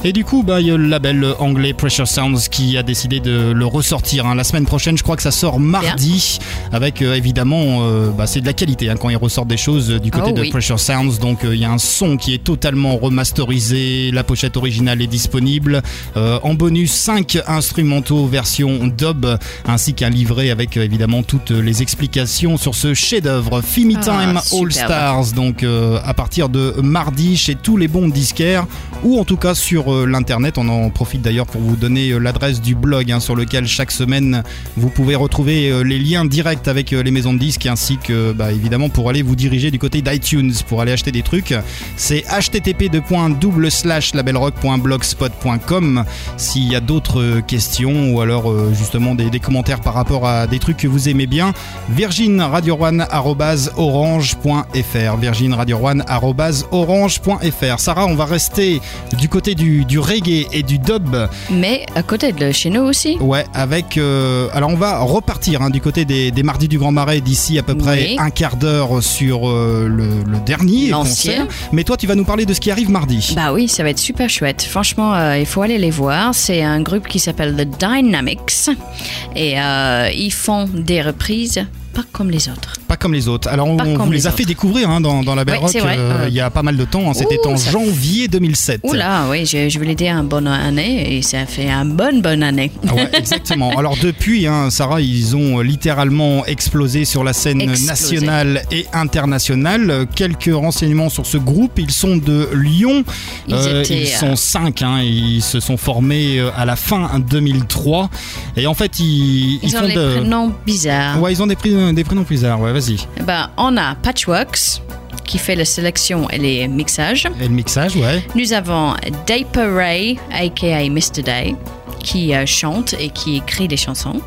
Et du coup, bah, il y a le label anglais Pressure Sounds qui a décidé de le ressortir. hein. La semaine prochaine, je crois que ça sort mardi, avec euh, évidemment, euh, bah, c'est de la qualité hein, quand ils ressortent des choses du côté Oh de oui. Pressure Sounds. Donc, il y a un son qui est totalement remasterisé, la pochette originale est disponible. Euh, en bonus, 5 instrumentaux version dub, ainsi qu'un livret avec évidemment toutes les explications sur ce chef-d'œuvre Fimi Ah, Time. All Stars. Donc euh, à partir de mardi chez tous les bons disquaires ou en tout cas sur euh, l'internet. On en profite d'ailleurs pour vous donner euh, l'adresse du blog hein, sur lequel chaque semaine vous pouvez retrouver euh, les liens directs avec les maisons de disques ainsi que bah, évidemment pour aller vous diriger du côté d'iTunes pour aller acheter des trucs. C'est http://labelrock.blogspot.com s'il y a d'autres questions ou alors justement des, commentaires par rapport à des trucs que vous aimez bien. virginradio1@orange.fr virginradio1@orange.fr Sarah, on va rester du côté du, du reggae et du dub. Mais à côté de chez nous aussi. Ouais, avec. euh, alors on va repartir hein, du côté des, des mardis du Grand Marais d'ici à peu près Oui. un quart d'heure sur euh, le, le dernier concert. Mais toi, tu vas nous parler de ce qui arrive mardi. Bah oui, ça va être super chouette. Franchement, euh, il faut aller les voir. C'est un groupe qui s'appelle The Dynamics et ils font des reprises pas comme les autres. Pas comme les autres. Alors on, Pas vous les les a fait découvrir hein, dans, dans la Belle euh, Ouais. il y a pas mal de temps. hein. C'était en janvier 2007. Oula, oui, je, je voulais dire une bonne année et ça fait une bonne bonne année. Ah ouais, [LAUGHS] exactement. Alors depuis, hein, Sarah, ils ont littéralement explosé sur la scène Explosé. nationale et internationale. Euh, Quelques renseignements sur ce groupe. Ils sont de Lyon. Ils étaient, ils euh, sont cinq. hein. Ils se sont formés euh, à la fin 2003. Et en fait, ils, Ils, ont font les de... prénoms bizarres. Ouais, ils ont des, pré- des prénoms bizarres. Ouais, vas-y. Eh Ben, on a Patchworks qui fait la sélection et les mixages. Et le mixage, ouais. Nous avons Daper Ray, aka Mr. Day, qui euh, chante et qui écrit des chansons.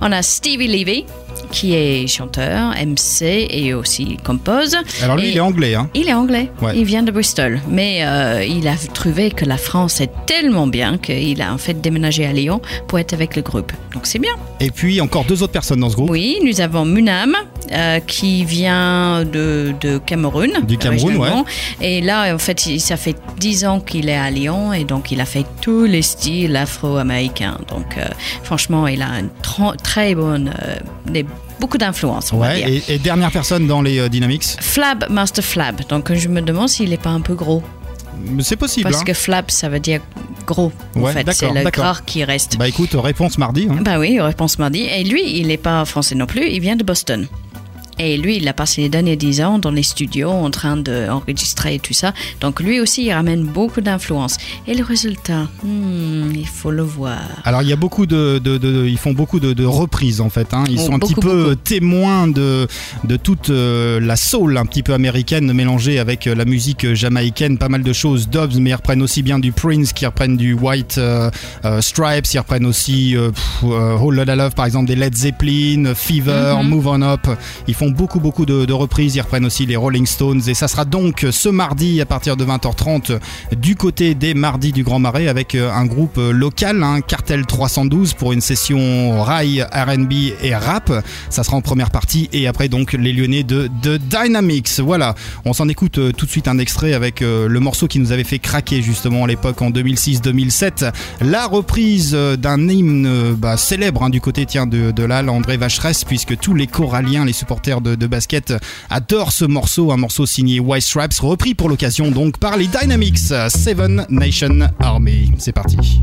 On a Stevie Levy, qui est chanteur, MC et aussi compose. Alors lui, Et il est anglais. Hein. Il est anglais. Ouais. Il vient de Bristol. Mais euh, il a trouvé que la France est tellement bien qu'il a en fait déménagé à Lyon pour être avec le groupe. Donc c'est bien. Et puis encore deux autres personnes dans ce groupe. Oui, nous avons Munam euh, qui vient de, de Cameroun. Du Cameroun, originalement. Et là, en fait, ça fait 10 ans qu'il est à Lyon et donc il a fait tous les styles afro-américains. Donc euh, franchement, il a une très bonne, beaucoup d'influence, Ouais, et, et dernière personne dans les euh, Dynamics. Flab, Master Flab. Donc je me demande s'il n'est pas un peu gros. C'est possible. Parce hein. que Flab, ça veut dire gros. En fait, c'est le gras qui reste. Bah écoute, réponse mardi. hein. Bah oui, réponse mardi. Et lui, il n'est pas français non plus, il vient de Boston. Et lui, il a passé les derniers dix ans dans les studios en train d'enregistrer et tout ça. Donc lui aussi, il ramène beaucoup d'influence. Et le résultat, hmm, il faut le voir. Alors il y a beaucoup de, de- de- ils font beaucoup de, de reprises en fait. hein. Ils Oh, sont un petit peu beaucoup. témoins de de toute euh, la soul un petit peu américaine mélangée avec euh, la musique jamaïcaine. Pas mal de choses dubs, mais ils reprennent aussi bien du Prince, qui reprennent du White euh, euh, Stripes, ils reprennent aussi pff, Whole Lotta Love par exemple des Led Zeppelin, Fever, Mhm. Move On Up. Ils font beaucoup beaucoup de, de reprises. Ils reprennent aussi les Rolling Stones et ça sera donc ce mardi à partir de 20h30 du côté des mardis du Grand Marais avec euh, un groupe euh, local, hein, Cartel 312 pour une session rail, R&B et rap. Ça sera en première partie et après donc les Lyonnais de, de Dynamics. Voilà, on s'en écoute euh, tout de suite un extrait avec le morceau qui nous avait fait craquer justement à l'époque en 2006-2007. La reprise d'un hymne bah, célèbre hein, du côté tiens de, de là, André Vacheresse, puisque tous les coralliens, les supporters de basket, adore ce morceau, un morceau signé White Stripes, repris pour l'occasion donc par les Dynamics, Seven Nation Army. C'est parti.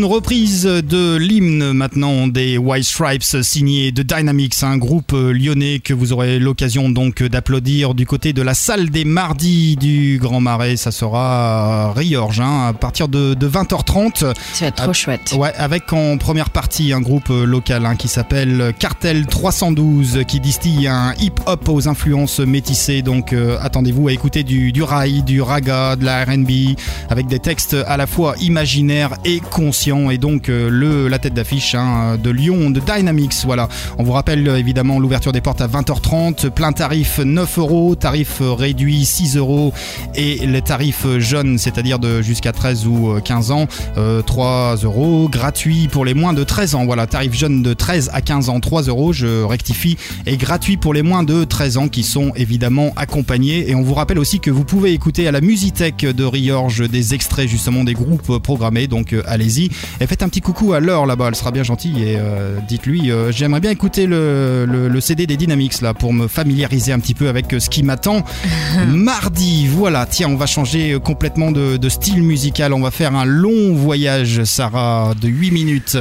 Une reprise de l'hymne maintenant des White Stripes signé de Dynamics, un groupe euh, lyonnais que vous aurez l'occasion donc d'applaudir du côté de la salle des mardis du Grand Marais. Ça sera à Riorges hein, à partir de, de 20h30. Ça va être trop chouette. Ouais, avec en première partie un groupe euh, local hein, qui s'appelle Cartel 312 qui distille un hip-hop aux influences métissées. Donc euh, attendez-vous à écouter du, du rail, du raga, de la RB avec des textes à la fois imaginaires et conscients. Inconscient et donc euh, le, la tête d'affiche hein, de Lyon, de Dynamics. Voilà. On vous rappelle euh, évidemment l'ouverture des portes à 20h30, plein tarif 9 euros, tarif euh, réduit 6 euros et les tarifs jeunes, c'est-à-dire de jusqu'à 13 ou euh, 15 ans, euh, 3 euros, gratuit pour les moins de 13 ans. Voilà, tarif jeune de 13 à 15 ans, 3 euros, je rectifie, et gratuit pour les moins de 13 ans qui sont évidemment accompagnés. Et on vous rappelle aussi que vous pouvez écouter à la Musitech de Riorge des extraits justement des groupes programmés, donc allez-y. Et faites un petit coucou à Laure là-bas, elle sera bien gentille et euh, dites-lui, euh, j'aimerais bien écouter le, le- le CD des Dynamics là pour me familiariser un petit peu avec euh, ce qui m'attend [LAUGHS] mardi. Voilà, tiens, on va changer complètement de, de style musical, on va faire un long voyage, Sarah, de 8 minutes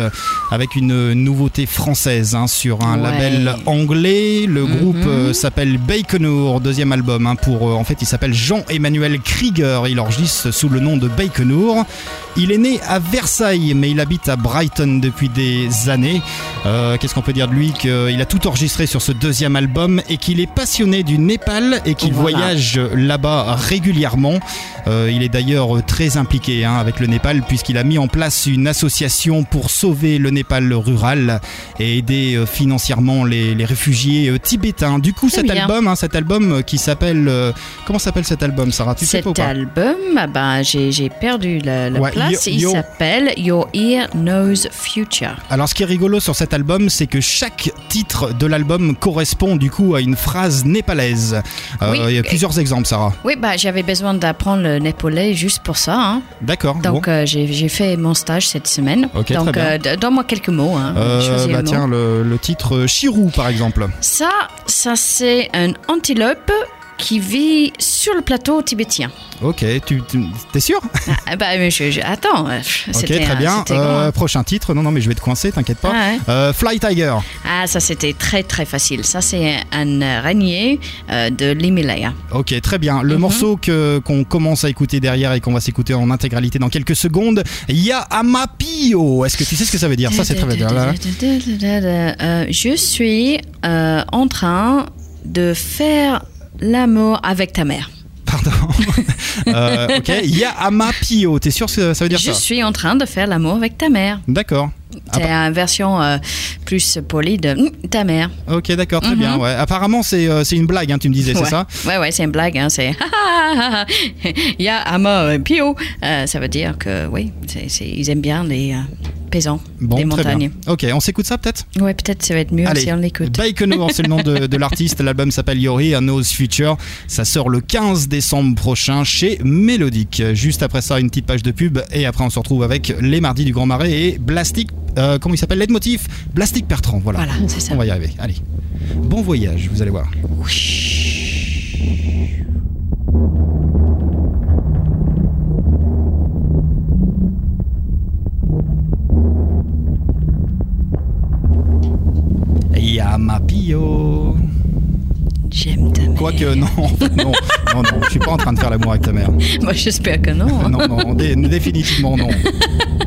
avec une nouveauté française hein, sur un Ouais. label anglais. Le groupe euh, s'appelle Baconour, deuxième album hein, pour en fait il s'appelle Jean-Emmanuel Krieger, il enregistre sous le nom de Baconour. Il est né à Versailles mais il habite à Brighton depuis des années. Euh, Qu'est-ce qu'on peut dire de lui Qu'il a tout enregistré sur ce deuxième album et qu'il est passionné du Népal et qu'il Voilà. voyage là-bas régulièrement. Euh, il est d'ailleurs très impliqué hein, avec le Népal puisqu'il a mis en place une association pour sauver le Népal rural et aider euh, financièrement les, les réfugiés tibétains. Du coup, Très cet bien. album, hein, cet album qui s'appelle euh, comment s'appelle cet album, Sarah? Tu sais pas ou Cet pas? album, ah ben, j'ai perdu la, la Ouais, place. Yo- Il Yo- s'appelle Your Ear Knows Future. Alors, ce qui est rigolo sur cet album, c'est que chaque titre de l'album correspond du coup à une phrase népalaise. Euh, Oui. Il y a plusieurs exemples, Sarah. Oui, bah, j'avais besoin d'apprendre le népalais juste pour ça. hein. D'accord. Donc, bon. euh, j'ai fait mon stage cette semaine. Ok, très Donc, bien. euh, donne-moi quelques mots. Hein. Bah le mot. tiens, le, le titre Chirou, par exemple. Ça, ça c'est un antilope qui vit sur le plateau tibétien. Ok, tu, tu- t'es sûr? Ah, bah, mais je, je- attends, euh, Ok, très bien. Euh, hein. prochain titre. Non, non, mais je vais te coincer, t'inquiète pas. Ah ouais. Euh, Fly Tiger. Ah, ça c'était très très facile. Ça c'est un araignée euh, de l'Himalaya. Ok, très bien. Le Mhm. morceau que qu'on commence à écouter derrière et qu'on va s'écouter en intégralité dans quelques secondes, Ya Amapio. Est-ce que tu sais ce que ça veut dire? Ça, c'est très bien. Là. Je suis en train de faire l'amour avec ta mère. Pardon. [LAUGHS] Euh, ok, Ya Amapio. T'es sûr que ça veut dire Je ça? suis en train de faire l'amour avec ta mère. D'accord. C'est une version euh, plus polie de hum, ta mère. Ok, d'accord, très Mhm. bien. Ouais. Apparemment, c'est euh, c'est une blague, hein, tu me disais, c'est ça? Ouais, ouais, c'est une blague. Hein, c'est il y a ama pio. Euh, ça veut dire que oui, c'est- c'est- ils aiment bien les euh, paysans Bon, des montagnes. bien. Ok, on s'écoute ça peut-être? Ouais, peut-être ça va être mieux Allez, si on l'écoute. Baconour, c'est le nom de, de [LAUGHS] l'artiste. L'album s'appelle Yori, A Knows Future. Ça sort le 15 décembre prochain chez Mélodique. Juste après ça, une petite page de pub. Et après, on se retrouve avec Les Mardis du Grand Marais et Blastic. Euh, comment il s'appelle? Leitmotiv Blastic Bertrand. Voilà. Voilà, c'est ça. On va y arriver. Allez. Bon voyage, vous allez voir. Yamapio. J'aime ta mère. Quoique, non, en fait, non. Non, non, je suis pas en train de faire l'amour avec ta mère. [LAUGHS] Moi, j'espère que non. hein. Non, non, dé- définitivement non. [LAUGHS]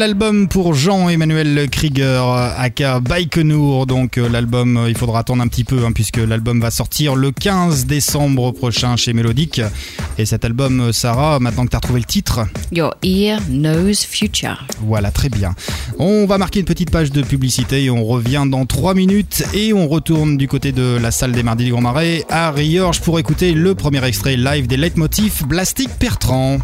Nouvel album pour Jean-Emmanuel Krieger, aka Baïkenour. Donc euh, l'album, euh, il faudra attendre un petit peu hein, puisque l'album va sortir le 15 décembre prochain chez Mélodique. Et cet album, euh, Sarah, maintenant que tu as retrouvé le titre, Your ear knows future. voilà, très bien. On va marquer une petite page de publicité et on revient dans 3 minutes et on retourne du côté de la salle des Mardis du Grand Marais à Riorges pour écouter le premier extrait live des leitmotifs Blastic Pertrand.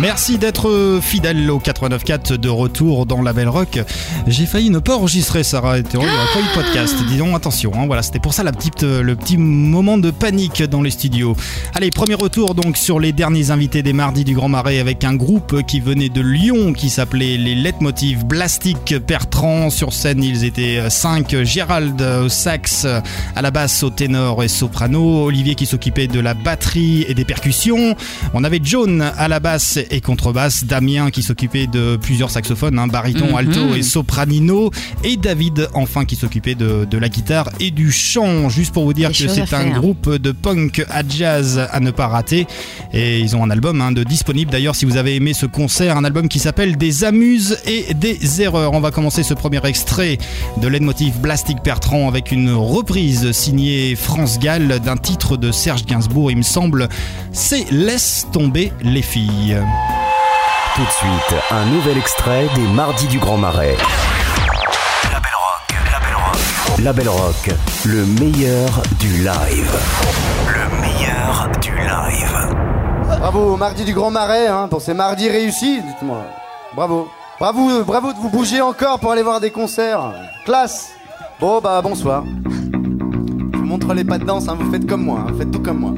Merci d'être fidèle au 89.4 de retour dans la Belle Rock. J'ai failli ne pas enregistrer Sarah, il n'y aura pas eu de podcast. Dis donc attention, hein, voilà, c'était pour ça la petite, euh, le petit moment de panique dans les studios. Allez, premier retour donc sur les derniers invités des mardis du Grand Marais avec un groupe qui venait de Lyon qui s'appelait les Leitmotiv Blastic Pertrand. Sur scène, ils étaient 5 Gérald au sax, à la basse, au ténor et soprano, Olivier qui s'occupait de la batterie et des percussions. On avait John à la basse et contrebasse, Damien qui s'occupait de plusieurs saxophones, hein, baryton, Mhm. alto et sopranino, et David enfin qui s'occupait de, de la guitare et du chant. Juste pour vous dire Des que c'est un faire. groupe de punk à jazz à ne pas rater. Et ils ont un album hein, de disponible d'ailleurs si vous avez aimé ce concert, un album qui s'appelle Des amuses et des erreurs. On va commencer ce premier extrait de l'Edmotiv Blastic Pertrand avec une reprise signée France Gall d'un titre de Serge Gainsbourg, il me semble. C'est Laisse tomber les filles. Tout de suite, un nouvel extrait des Mardis du Grand Marais. La Belle Rock, la Belle Rock. La Belle Rock, le meilleur du live. Le meilleur du live. Bravo, mardi du Grand Marais, hein, pour ces mardis réussis, dites-moi. Bravo. Bravo, bravo de vous bouger encore pour aller voir des concerts. Classe. Bon, bah, bonsoir. Je vous montre les pas de danse, hein, vous faites comme moi, hein, faites tout comme moi.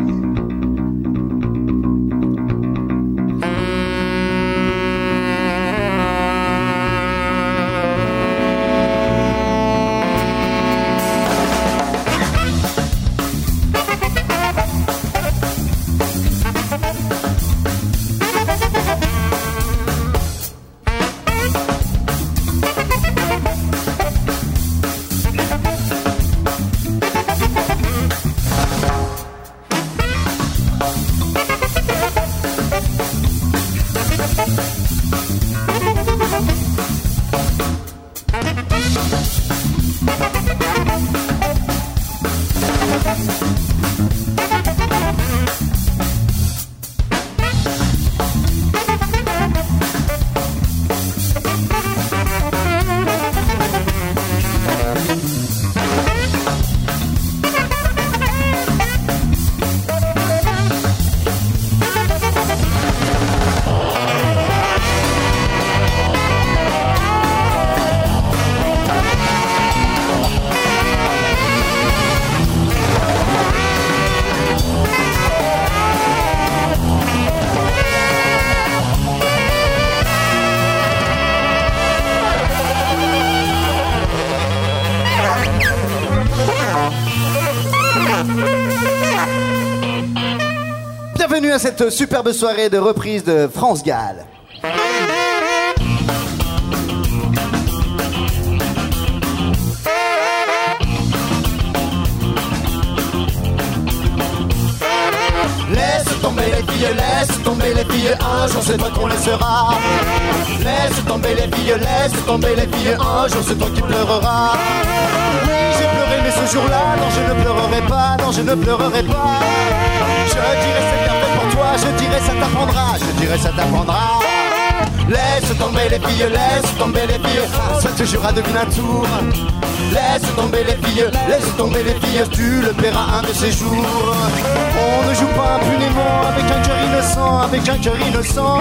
Cette superbe soirée de reprise de France Gall. Laisse tomber les filles, laisse tomber les filles, un jour c'est toi qu'on laissera. Laisse tomber les filles, laisse tomber les filles, un jour c'est toi qui pleureras. Oui, j'ai pleuré, mais ce jour-là, non, je ne pleurerai pas, non, je ne pleurerai pas. Je dirais c'est je dirais ça t'apprendra, je dirais ça t'apprendra. Laisse tomber les filles, laisse tomber les filles, ça te jouera devine un tour. Laisse tomber les filles, laisse tomber les filles, tu le paieras un de ces jours. On ne joue pas impunément avec un cœur innocent, avec un cœur innocent.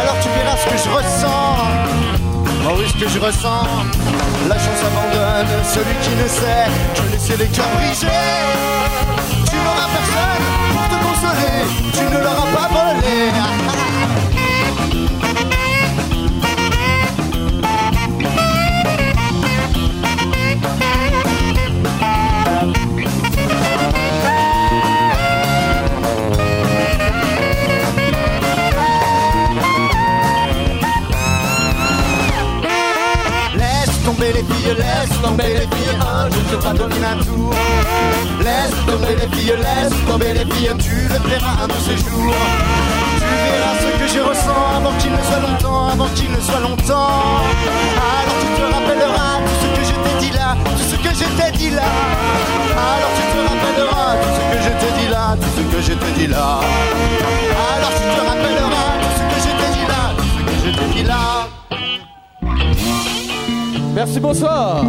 Alors tu verras ce que je ressens. Oh oui, ce que je ressens. La chance abandonne celui qui ne sait que laisser les cœurs brisés. Tu n'auras personne tu ne l'auras pas volé. [LAUGHS] tomber les filles, laisse tomber les filles, un jour je te donner un tour. Laisse tomber les filles, laisse tomber les filles, tu le paieras un de ces jours. Tu verras ce que je ressens avant qu'il ne soit longtemps, avant qu'il ne soit longtemps. Alors tu te rappelleras tout ce que je t'ai dit là, tout ce que je t'ai dit là. Alors tu te rappelleras tout ce que je t'ai dit là, tout ce que je t'ai dit là. Alors tu te rappelleras tout ce que je t'ai dit là, tout ce que je t'ai dit là. Merci, bonsoir.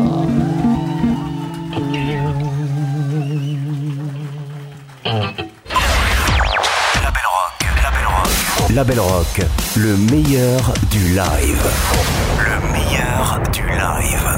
La Belle Rock, le meilleur du live. Le meilleur du live.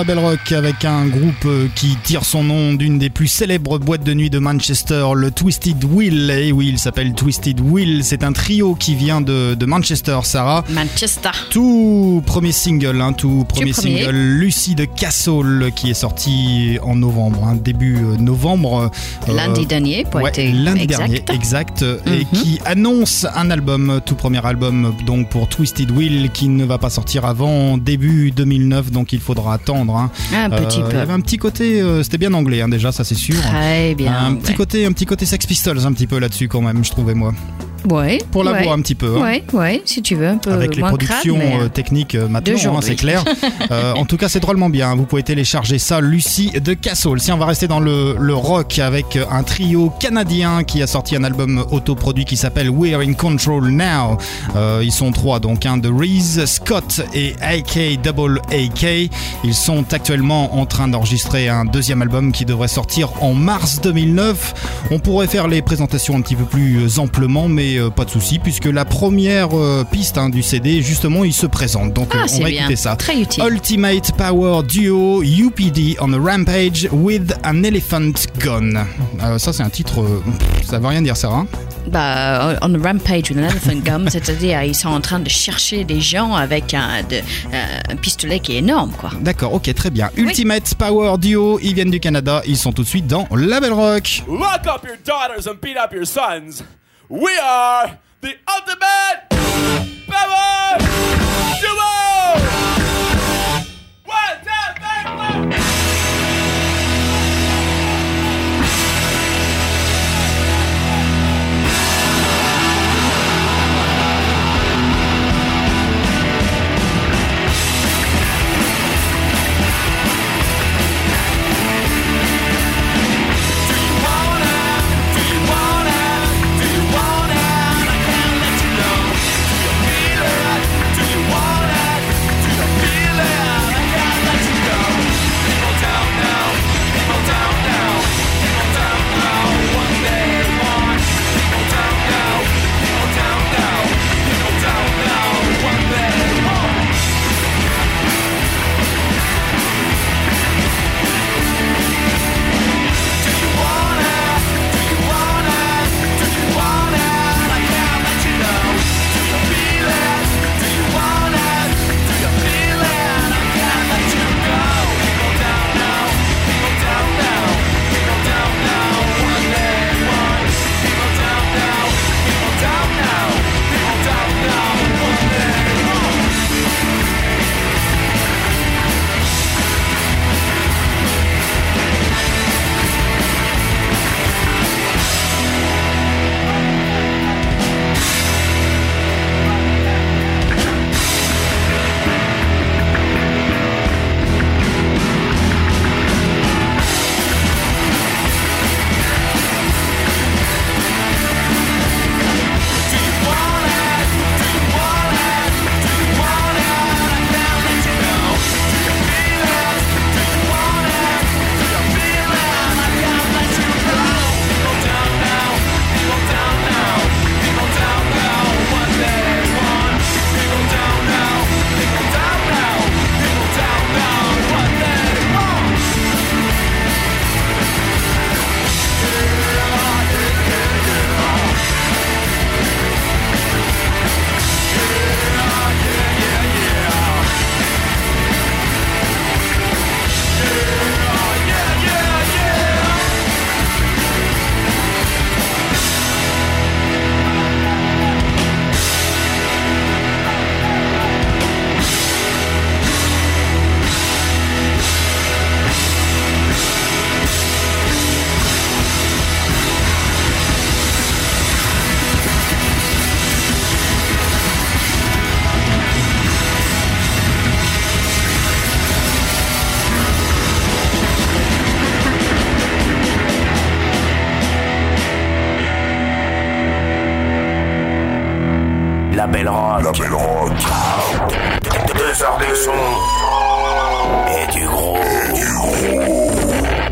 La Belle Rock avec un groupe euh, qui tire son nom d'une des plus célèbres boîtes de nuit de Manchester, le Twisted Will. Et oui, il s'appelle Twisted Will. C'est un trio qui vient de, de Manchester, Sarah. Manchester. Tout premier single, hein, tout premier premier. single, Lucie de Castle, qui est sorti en novembre, hein, début euh, novembre. euh, Lundi dernier, pour ouais, être lundi exact. dernier, exact, et Mhm. qui annonce un album, tout premier album, donc pour Twisted Will, qui ne va pas sortir avant début 2009, donc il faudra attendre. hein. Un petit Euh, peu. Il y avait un petit côté, euh, c'était bien anglais hein, déjà, ça c'est sûr. Très bien. Un petit ouais. côté, un petit côté Sex Pistols, un petit peu là-dessus quand même, je trouvais moi. Ouais. Pour la ouais. voix un petit peu. hein. Ouais, ouais, si tu veux, un peu avec les productions crade, mais- euh, techniques euh, maintenant, hein, c'est clair. [LAUGHS] Euh, en tout cas, c'est drôlement bien. Vous pouvez télécharger ça, Lucie de Castle. Si on va rester dans le, le rock avec un trio canadien qui a sorti un album autoproduit qui s'appelle We're in Control Now. Euh, ils sont trois, donc un de Reese, Scott et AK Double AK. Ils sont actuellement en train d'enregistrer un deuxième album qui devrait sortir en mars 2009. On pourrait faire les présentations un petit peu plus amplement, mais euh, pas de souci puisque la première euh, piste hein, du CD, justement, il se présente. Donc Ah, euh, on va bien. écouter ça. Très utile. Ultimate Power Duo UPD on a Rampage with an Elephant Gun. Euh, ça, c'est un titre. euh, ça veut rien dire, Sarah. Bah, on a rampage with an elephant gun, [LAUGHS] c'est-à-dire ils sont en train de chercher des gens avec un, de- euh, un pistolet qui est énorme, quoi. D'accord, ok, très bien. Ultimate Power Duo, ils viennent du Canada, ils sont tout de suite dans Label Rock. Lock up your daughters and beat up your sons. We are the ultimate power duo. Belle Rock. La Belle Rock. Deux heures de son. Et du gros.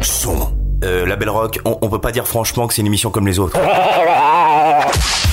Son. Euh, la Belle Rock, on, on peut pas dire franchement que c'est une émission comme les autres. [LAUGHS]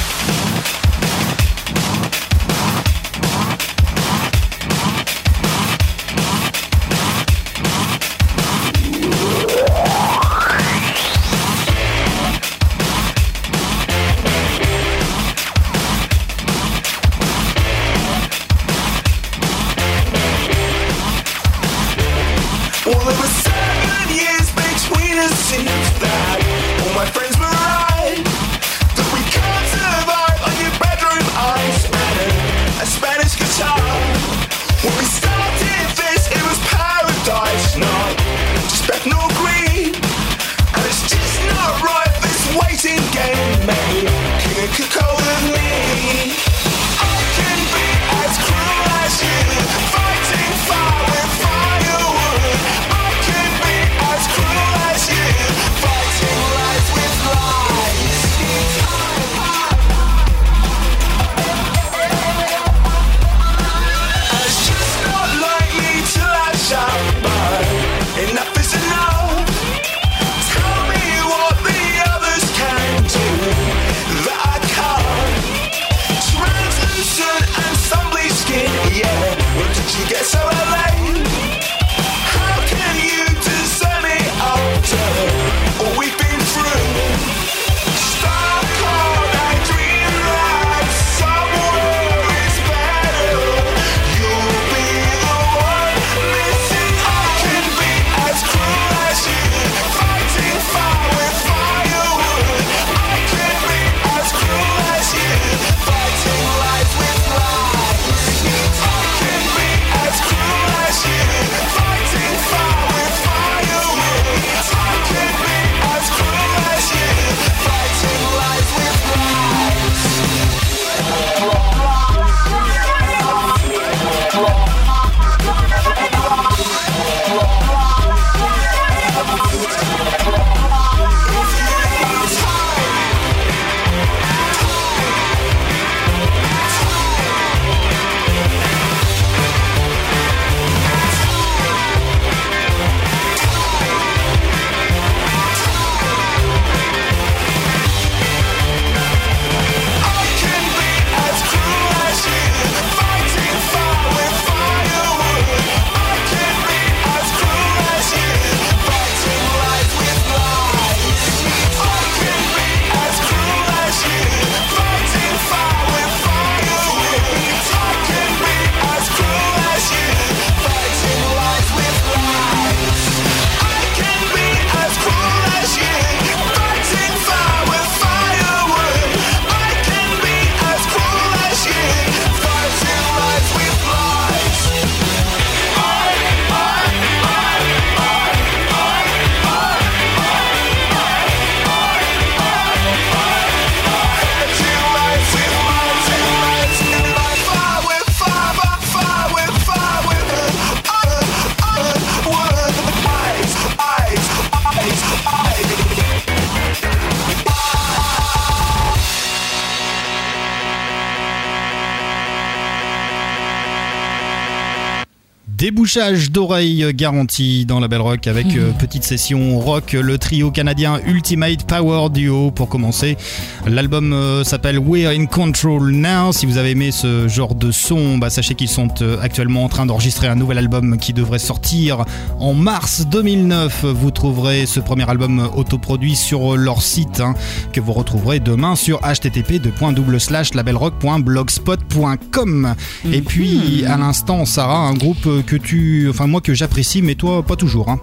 Débouchage d'oreilles garanti dans la Belle Rock avec Mhm. euh, petite session rock, le trio canadien Ultimate Power Duo pour commencer. L'album euh, s'appelle We're in Control Now. Si vous avez aimé ce genre de son, bah, sachez qu'ils sont euh, actuellement en train d'enregistrer un nouvel album qui devrait sortir en mars 2009. Vous trouverez ce premier album autoproduit sur leur site hein, que vous retrouverez demain sur http://labelrock.blogspot.com. Et puis à l'instant, Sarah, un groupe que tu, enfin moi que j'apprécie, mais toi pas toujours. Hein.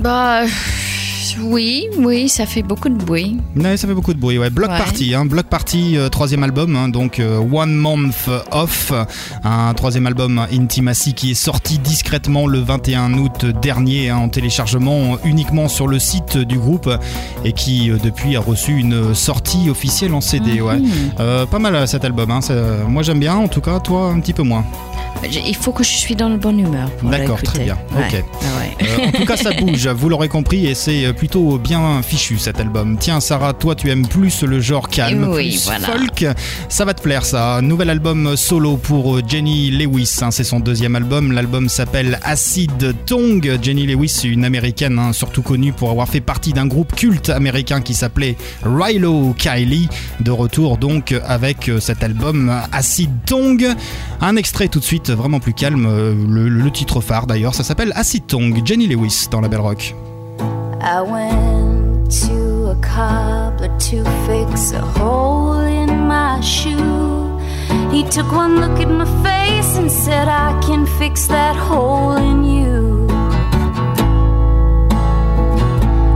Bah, oui, oui, ça fait beaucoup de bruit. Ouais, ça fait beaucoup de bruit, ouais. Block Ouais. Party, hein. Block Party, euh, troisième album, hein, donc euh, One Month Off, un troisième album Intimacy qui est sorti discrètement le 21 août dernier hein, en téléchargement uniquement sur le site du groupe et qui euh, depuis a reçu une sortie officielle en CD, ouais. Mhm. Pas mal cet album, hein. Ça- moi j'aime bien, en tout cas toi un petit peu moins. Il faut que je suis dans le bonne humeur pour D'accord, très bien. Ouais. Ok. Ouais. Euh, en tout cas, ça [LAUGHS] bouge, vous l'aurez compris, et c'est plutôt bien fichu cet album. Tiens, Sarah, toi, tu aimes plus le genre calme, Oui, plus voilà. folk. Ça va te plaire, ça. Nouvel album solo pour Jenny Lewis. hein, c'est son deuxième album. L'album s'appelle Acid Tongue. Jenny Lewis, une américaine, hein, surtout connue pour avoir fait partie d'un groupe culte américain qui s'appelait Rilo Kiley. De retour donc avec euh, cet album Acid Tongue. Un extrait tout de suite, vraiment plus calme. euh, Le, le titre phare d'ailleurs, ça s'appelle Acid Tongue. Jenny Lewis dans la Belle Rock. I went to a cobbler to fix a hole in my shoe. He took one look at my face and said, I can fix that hole in you.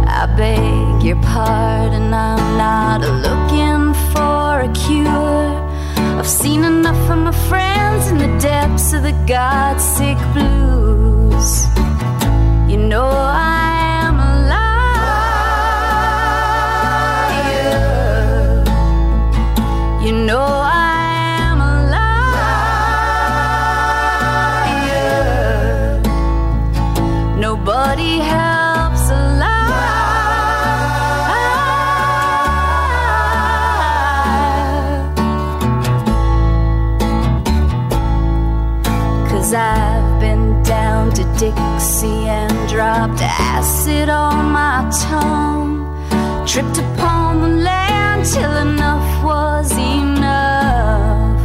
I beg your pardon, I'm not looking for a cure. Seen enough of my friends in the depths of the God sick blues. You know I dropped acid on my tongue. Tripped upon the land till enough was enough.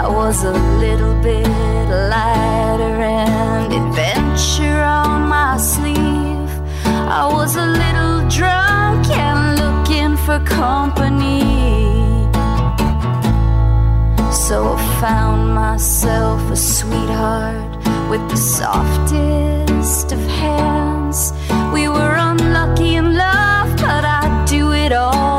I was a little bit lighter and adventure on my sleeve. I was a little drunk and looking for company. So I found myself a sweetheart with the softest of hands. We were unlucky in love, but I'd do it all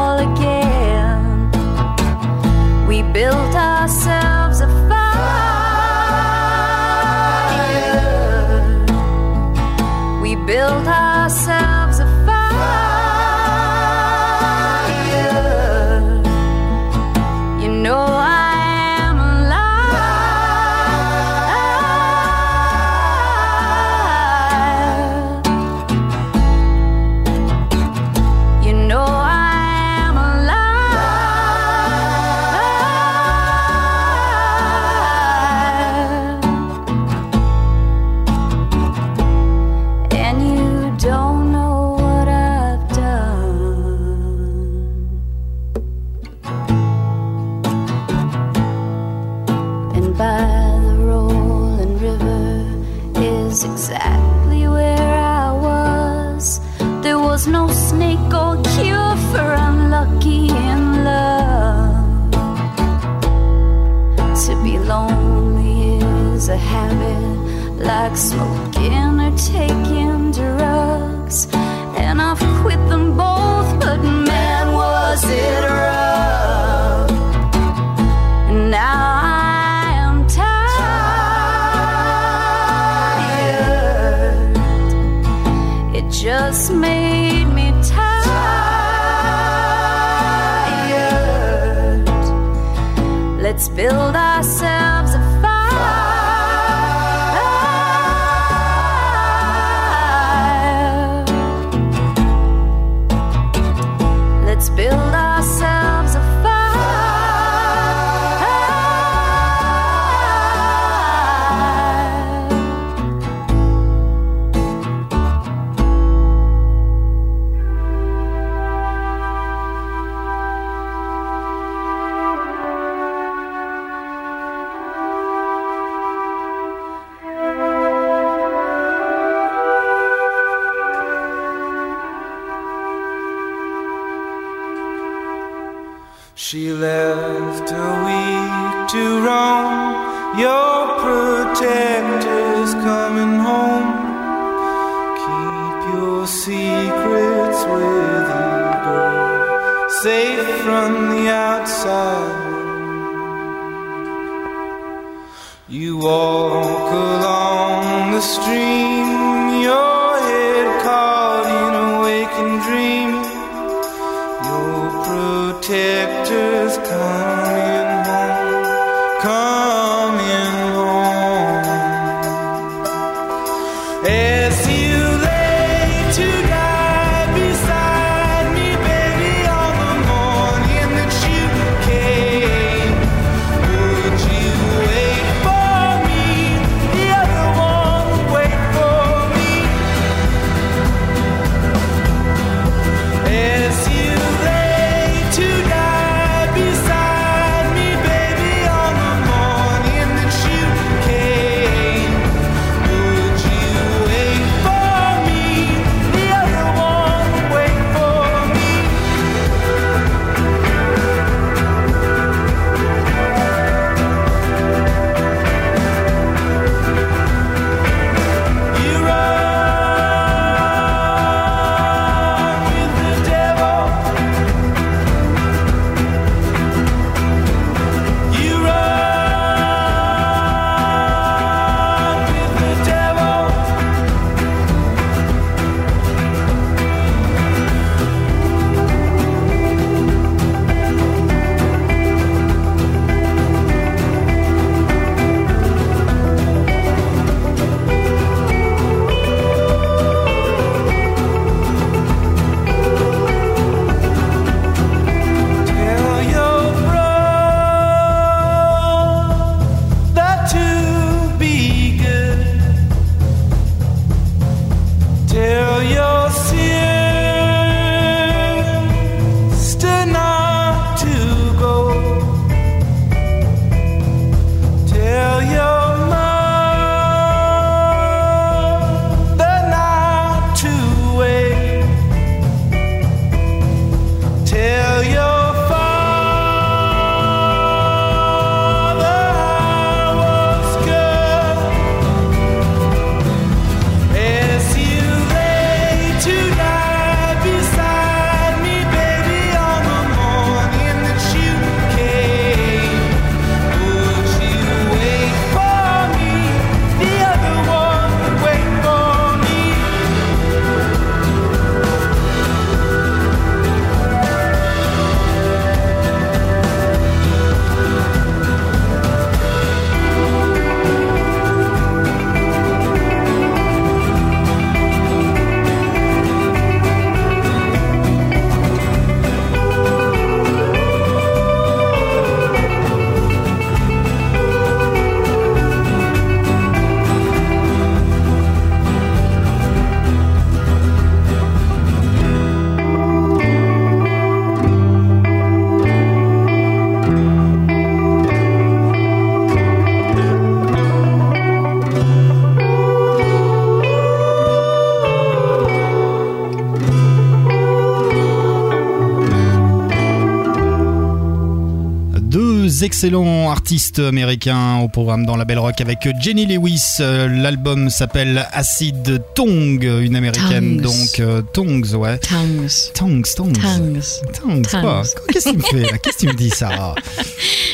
Deux excellents artistes américains au programme dans la Belle Rock avec Jenny Lewis. Euh, L'album s'appelle Acid Tongue, une américaine Tongues. donc euh, Tongues, ouais. Tongues. Tongues, tongues. Tongues. Tongues, quoi. Qu'est-ce que tu me fais Qu'est-ce que tu me dis, [LAUGHS] Sarah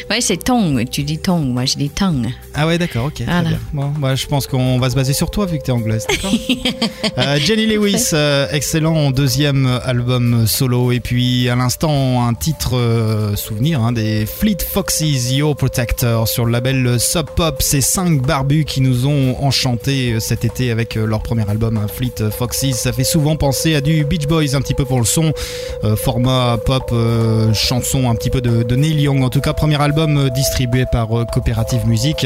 Ouais, c'est tongue. Tu dis tongue, moi je dis tongue. Ah ouais, d'accord, ok, très bien. Bon, bah, je pense qu'on va se baser sur toi vu que t'es anglaise, d'accord [LAUGHS] Euh, Jenny Lewis, euh, excellent deuxième album solo. Et puis à l'instant, un titre euh, souvenir hein, des Fleet Foxes, Your Protector, sur le label Sub Pop. Ces cinq barbus qui nous ont enchantés cet été avec leur premier album, hein, Fleet Foxes. Ça fait souvent penser à du Beach Boys un petit peu pour le son. Format pop, chanson un petit peu de, de Neil Young. En tout cas, premier album distribué par Coopérative Musique.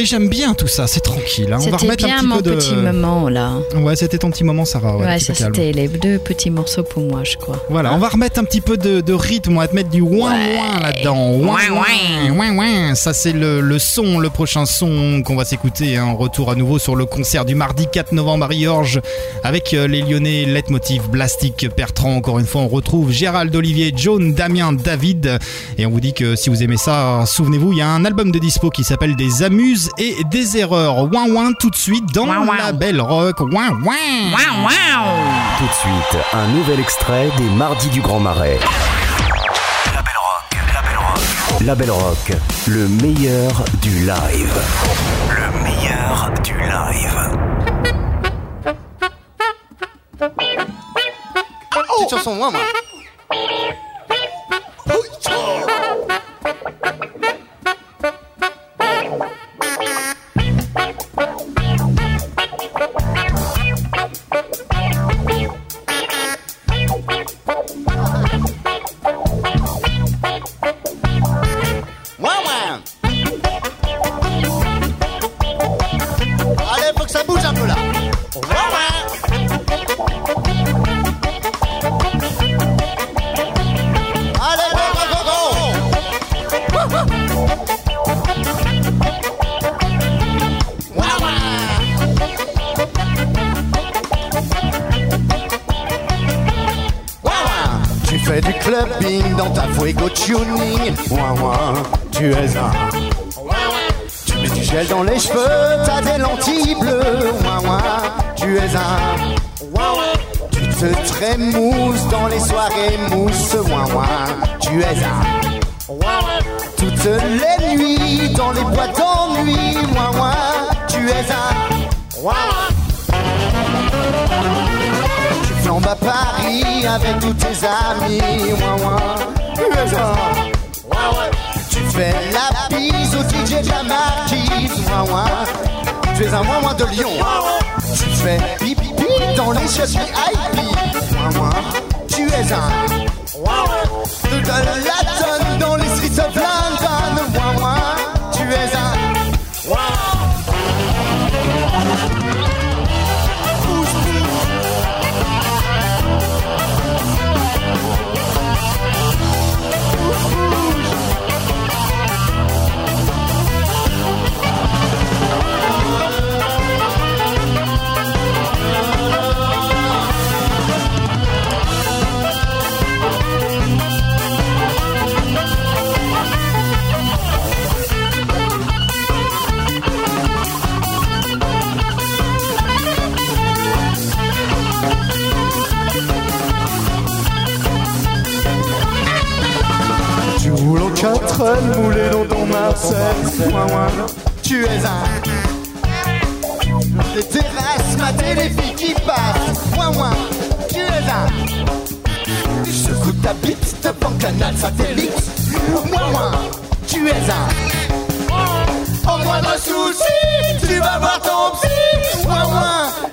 Et j'aime bien tout ça, c'est tranquille. hein. On va remettre bien un petit mon peu de. petit moment là. Ouais, c'était ton petit moment, Sarah. Ouais, Ouais, ça c'était les deux petits morceaux pour moi, je crois. Voilà, on va remettre un petit peu de, de rythme, on va te mettre du ouin ouin là-dedans. Ouin ouin, ouin ouin. Ça c'est le, le son, le prochain son qu'on va s'écouter. hein. Retour à nouveau sur le concert du mardi 4 novembre à Riorges avec euh, les Lyonnais Leitmotiv, Blastic, Bertrand. Encore une fois, on retrouve Gérald, Olivier, John, Damien, David. Et on vous dit que si vous aimez ça, souvenez-vous, il y a un album de dispo qui s'appelle Des Amuses et des Erreurs. Ouin ouin tout de suite dans la belle rock. Ouin ouin. Tout de suite, un nouvel extrait des Mardis du Grand Marais. La Belle Rock, la Belle Rock. La Belle Rock, le meilleur du live. Le meilleur du live. Petite chanson, moi, moi. Tu es un moins de Lyon. Tu fais pipi dans les IP. Ouais, ouais. Tu es un. La 4 moulé dans ton Marcel. Tu es un. Les terrasses, mater les qui passent. Ouin, ouin. Tu es un. Je secoue ta bite devant canal satellite. Ouin, ouin. Tu es un. Au moindre souci, tu vas voir ton psy. Ouin, ouin.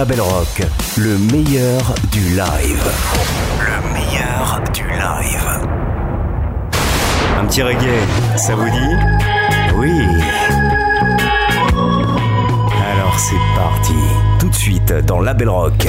Label Rock, le meilleur du live. Le meilleur du live. Un petit reggae, ça vous dit? Oui. Alors c'est parti. Tout de suite dans Label Rock.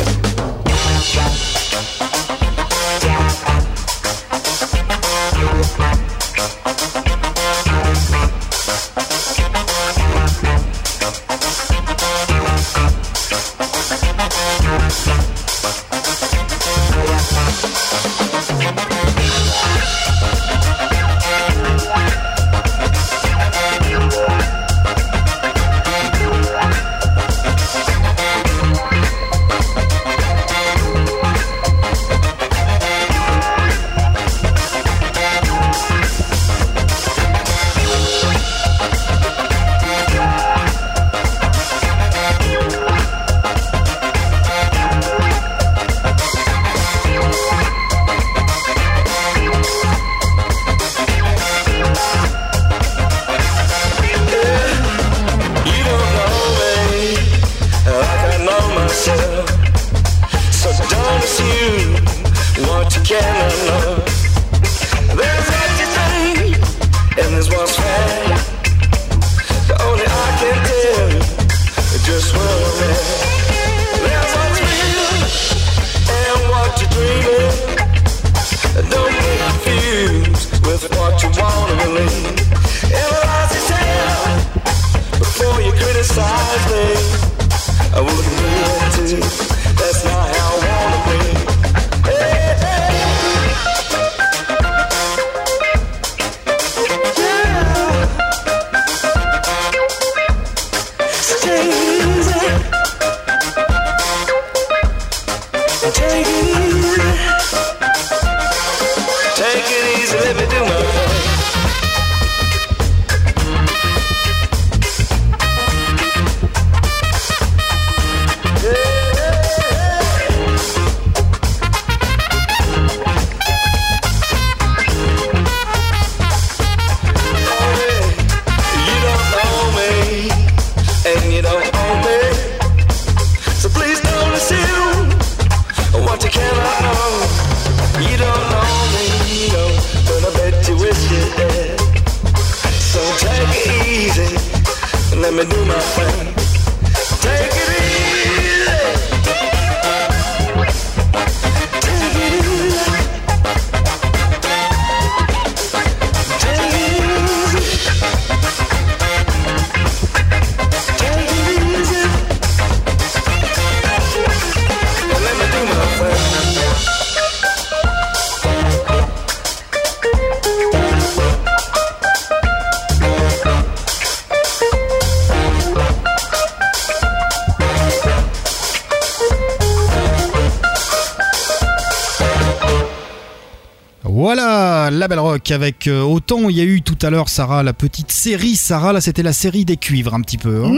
Rock avec euh, autant il y a eu tout à l'heure Sarah la petite série Sarah là c'était la série des cuivres un petit peu. Hein.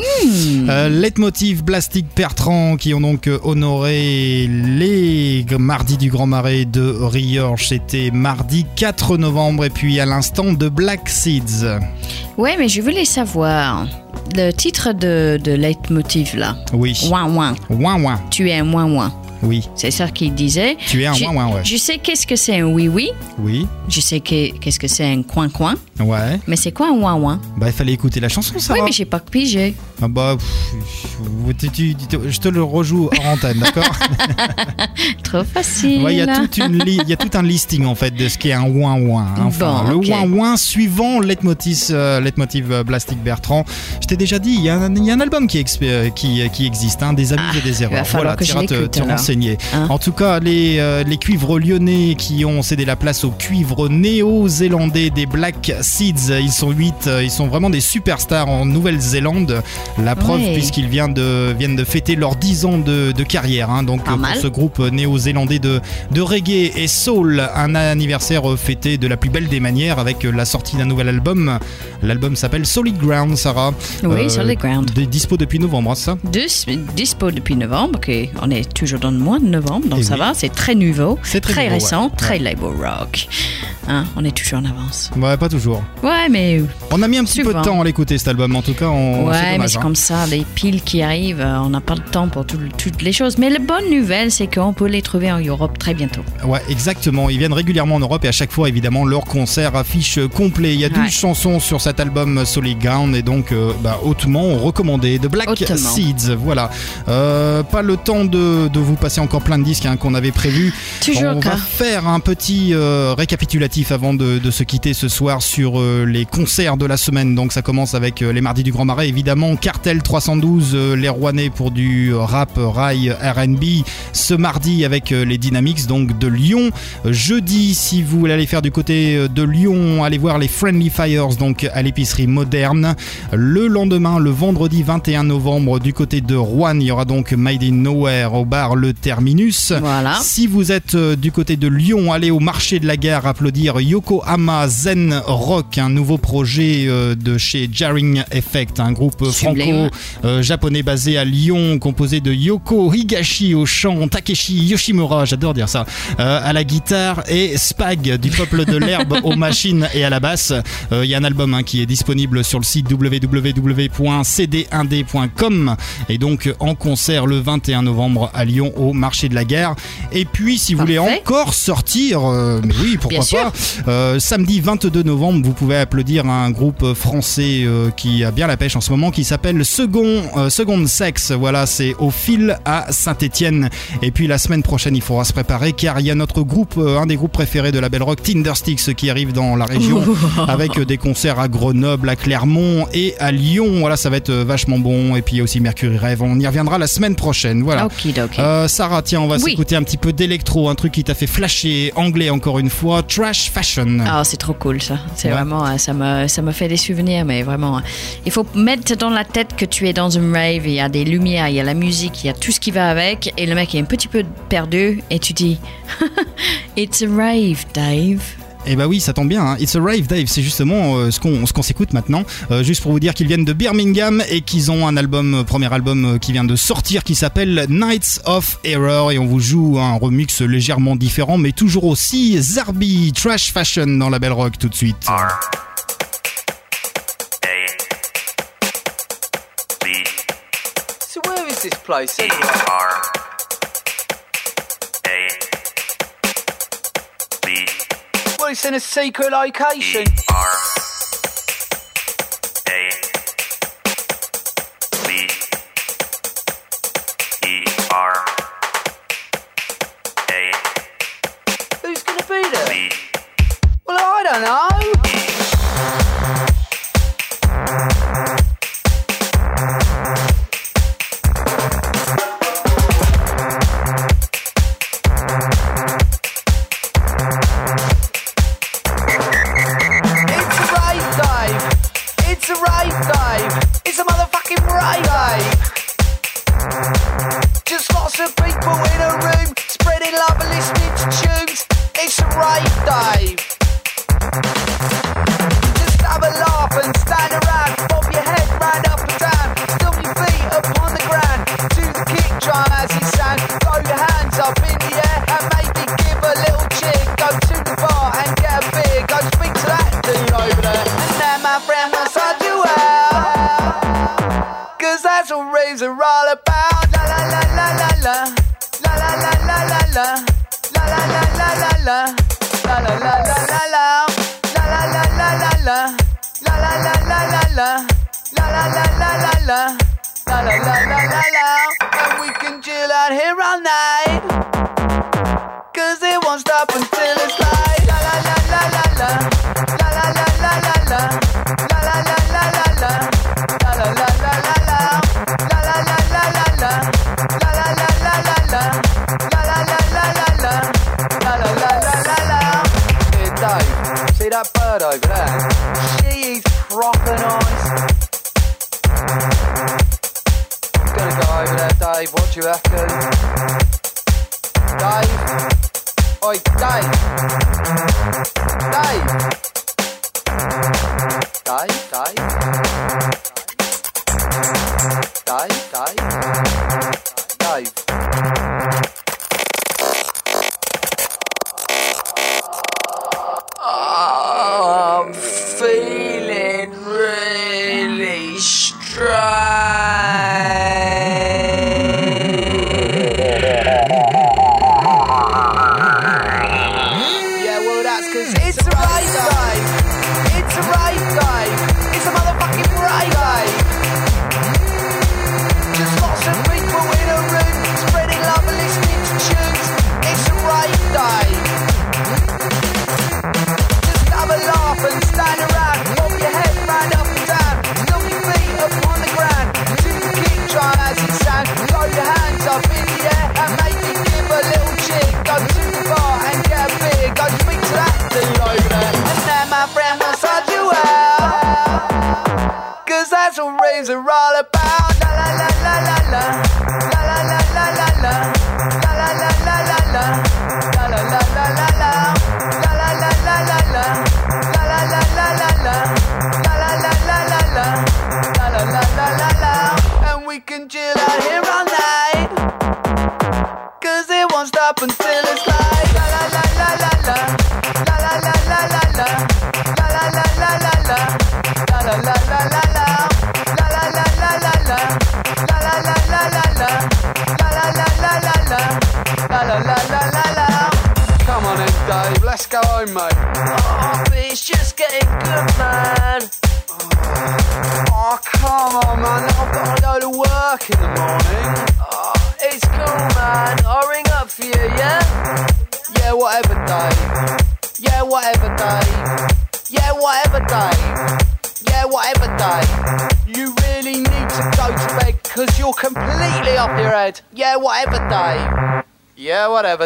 Euh, Leitmotiv Plastic Bertrand qui ont donc euh, honoré les mardis du Grand Marais de Riorge c'était mardi 4 novembre et puis à l'instant de Black Seeds. Ouais, mais je voulais savoir le titre de, de leitmotiv là. Oui. Ouin ouin. Ouin ouin. Tu es un ouin ouin. Oui. C'est ça qu'il disait. Tu es un Je- ouin ouin, ouais. Je sais qu'est-ce que c'est un oui oui. Oui. Je sais que- qu'est-ce que c'est un coin coin. Ouais. Mais c'est quoi un ouin ouin? Bah il fallait écouter la chanson Sarah. Oui, mais j'ai pas pigé. Ah bah pff, tu- tu- tu- je te le rejoue hors antenne d'accord? [LAUGHS] Trop facile. Ouais, il y li- il y a tout un listing en fait de ce qu'est un ouin ouin. hein. Enfin, Bon, le ok. ouin ouin suivant Leitmotiv, euh, Leitmotiv euh, Plastic Bertrand. Je t'ai déjà dit, il y, a un- il y a un album qui, exp- euh, qui, qui existe, hein, des amis et des Ah, va erreurs. Voilà, que je t'iras te, renseigner. Hein? En tout cas, les, euh, les cuivres lyonnais qui ont cédé la place aux cuivres néo-zélandais des Black Seeds, ils sont 8, ils sont vraiment des superstars en Nouvelle-Zélande. La preuve, Ouais. puisqu'ils viennent de, viennent de fêter leurs 10 ans de, de carrière. hein. donc, euh, pour ce groupe néo-zélandais de, de reggae et soul, un anniversaire euh, fêté de la plus belle des manières avec euh, la sortie d'un nouvel album. L'album s'appelle Solid Ground, Sarah. Oui, Solid Ground. Dispo depuis novembre, hein, ça Dis- dispo depuis novembre, ok, on est toujours dans le mois de novembre, donc Eh ça oui. va, c'est très nouveau, C'est très très, nouveau, récent, ouais. très label rock. Hein, on est toujours en avance. Ouais, pas toujours. Ouais, mais On a mis un petit peu de temps à l'écouter cet album, en tout cas. On... Ouais, mais c'est hein. comme ça, les piles qui arrivent, euh, on n'a pas le temps pour tout- toutes les choses. Mais la bonne nouvelle, c'est qu'on peut les trouver en Europe très bientôt. Ouais, exactement. Ils viennent régulièrement en Europe et à chaque fois, évidemment, leur concert affiche complet. Il y a 12 Ouais. chansons sur cet album Solid Ground et donc euh, bah, hautement recommandé. De Black Hautement. Seeds, voilà. Euh, pas le temps de, de vous passer encore plein de disques hein, qu'on avait prévu. Toujours On va faire un petit euh, récapitulatif avant de, de se quitter ce soir sur euh, les concerts de la semaine. Donc ça commence avec euh, les mardis du Grand Marais, évidemment. Cartel 312, euh, les Rouennais pour du rap, rail, RB. Ce mardi avec les Dynamics, donc de Lyon. Jeudi, si vous voulez aller faire du côté de Lyon, allez voir les Friendly Fires, donc à l'épicerie moderne. Le lendemain, le vendredi 21 novembre, du côté de Rouen, il y aura donc Made in Nowhere au bar Le Terminus. Voilà. Si vous êtes du côté de Lyon, allez au marché de la gare applaudir Yokohama Zen Rock, un nouveau projet euh, de chez Jarring Effect, un groupe Sublime. franco-japonais basé à Lyon, composé de Yoko Higashi au chant, Takeshi Yoshimura, j'adore dire ça, euh, à la guitare et Spag du peuple de l'herbe aux machines et à la basse. Euh, Il y a un album hein, qui est disponible sur le site www.cd1d.com et donc en concert le 21 novembre à Lyon au marché de la gare. Et puis si vous voulez encore sortir, euh, mais oui pourquoi Bien pas, euh, samedi 22 novembre vous pouvez applaudir un groupe français euh, qui a bien la pêche en ce moment qui s'appelle Second, euh, Seconde Sexe. Voilà c'est au fil à Saint-Étienne. Et puis la semaine prochaine il faudra se préparer car il y a notre groupe, euh, un des groupes préférés de la Belle Rock, Tindersticks qui arrive dans la région avec des concerts à Grenoble, à Clermont et à Lyon. Voilà, ça va être vachement bon. Et puis il y a aussi Mercury Rêve. On y reviendra la semaine prochaine. Voilà. Euh, Sarah, tiens, on va Oui. s'écouter un petit peu d'électro, un truc qui t'a fait flasher anglais encore une fois. Trash Fashion. Ah, c'est trop cool ça. C'est Vraiment, euh, ça me, ça me fait des souvenirs, mais vraiment, euh, il faut mettre dans la tête que tu es dans une rave, il y a des lumières, il y a la musique, il y a tout ce qui va avec, et le mec est un petit peu perdu, et tu dis, [LAUGHS] It's a rave, Dave. Eh bah oui, ça tombe bien. hein. It's a Rave Dave, c'est justement euh, ce qu'on ce qu'on s'écoute maintenant. Euh, juste pour vous dire qu'ils viennent de Birmingham et qu'ils ont un album, euh, premier album qui vient de sortir, qui s'appelle Nights of Error. Et on vous joue un remix légèrement différent, mais toujours aussi Zarbi, Trash Fashion dans la Belle Rock tout de suite. So where is this place? It's in a secret location. Who's gonna be there? Well, I don't know. waves are all about.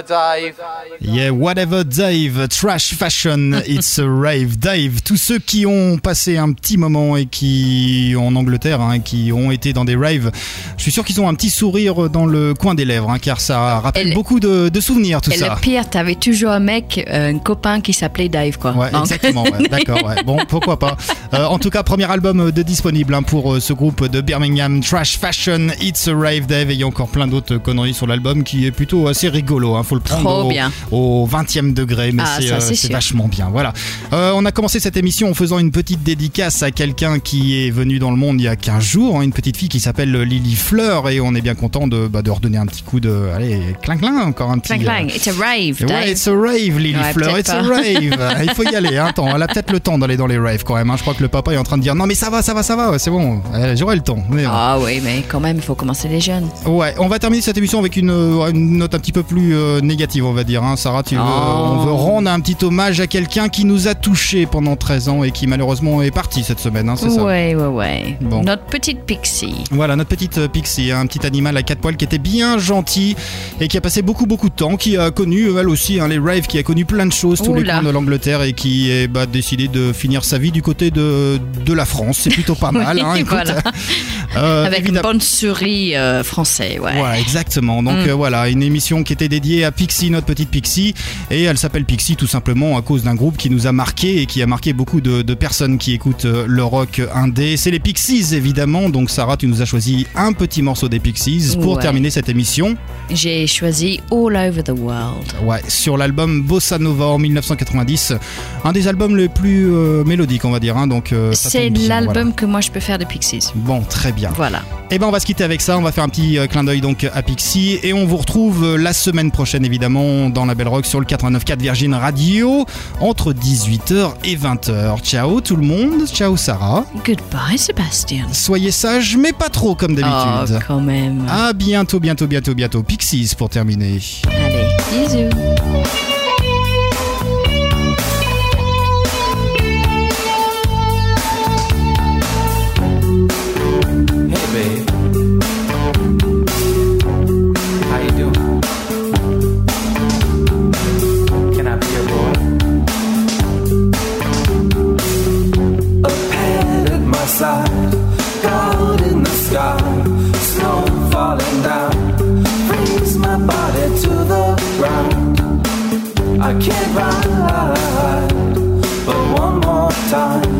Yeah, whatever, Dave. Yeah, whatever Dave, trash fashion, [LAUGHS] it's a rave. Dave, tous ceux qui ont passé un petit moment et qui en Angleterre, hein, qui ont été dans des raves, je suis sûr qu'ils ont un petit sourire dans le coin des lèvres, hein, car ça rappelle Et le- beaucoup de, de souvenirs tout Et ça. le pire, t'avais toujours un mec, euh, un copain qui s'appelait Dave, quoi. Ouais, Donc- exactement, ouais, d'accord, ouais. [LAUGHS] bon, pourquoi pas. Euh, en tout cas, premier album de disponible hein, pour euh, ce groupe de Birmingham, Trash Fashion, It's a Rave Dave, et il y a encore plein d'autres conneries sur l'album qui est plutôt assez rigolo, hein, faut le prendre au, au 20e degré, mais Ah, c'est euh, vachement bien, voilà. Euh, on a commencé cette émission en faisant une petite dédicace à quelqu'un qui est venu dans le monde il y a 15 jours, hein, une petite fille qui s'appelle Lily Fleur, et on est bien content de, bah, de redonner un petit coup de... Allez, cling cling, encore un petit... Euh, It's a rave, Dave. Ouais, it's a rave, Lily Ouais, Fleur, it's a rave. [LAUGHS] Il faut y aller. Attends, elle a peut-être le temps d'aller dans les raves quand même. Je crois que le papa est en train de dire non, mais ça va, ça va, ça va, c'est bon, Euh, j'aurai le temps. Mais, Ah oui, mais quand même, il faut commencer les jeunes. Ouais, on va terminer cette émission avec une, euh, une note un petit peu plus euh, négative, on va dire. hein. Sarah, tu veux- Oh. on veut rendre un petit hommage à quelqu'un qui nous a touchés pendant 13 ans et qui malheureusement est parti cette semaine, hein, c'est ça Ouais, ouais, ouais. Bon. Notre petite Pixie. Voilà, notre petite euh, Pixie, un petit animal à quatre poils qui était bien gentil et qui a passé beaucoup beaucoup de temps, qui a connu elle aussi hein, les raves, qui a connu plein de choses, tous les Oula. coins de l'Angleterre et qui est bah, décidé de finir sa vie du côté de, de la France. C'est plutôt pas [LAUGHS] mal. Oui, hein, écoute. voilà. [LAUGHS] Euh, Avec une bonne souris euh, français, ouais. exactement. Donc Mm. euh, voilà, une émission qui était dédiée à Pixie, notre petite Pixie. Et elle s'appelle Pixie tout simplement à cause d'un groupe qui nous a marqué et qui a marqué beaucoup de, de personnes qui écoutent euh, le rock indé. C'est les Pixies évidemment. Donc Sarah, tu nous as choisi un petit morceau des Pixies pour Ouais. terminer cette émission. J'ai choisi All Over the World. Ouais, sur l'album Bossa Nova en 1990. Un des albums les plus mélodiques, on va dire. hein, donc euh, C'est l'album voilà. que moi je peux faire de Pixies. Bon, très bien. Voilà. Et ben on va se quitter avec ça, on va faire un petit euh, clin d'œil donc à Pixie et on vous retrouve euh, la semaine prochaine évidemment dans la Belle Rock sur le 89.4 Virgin Radio entre 18h et 20h. Ciao tout le monde, ciao Sarah. Goodbye Sébastien. Soyez sages mais pas trop comme d'habitude. Oh, quand même. À bientôt, bientôt, bientôt, bientôt. Pixies pour terminer. Allez, bisous.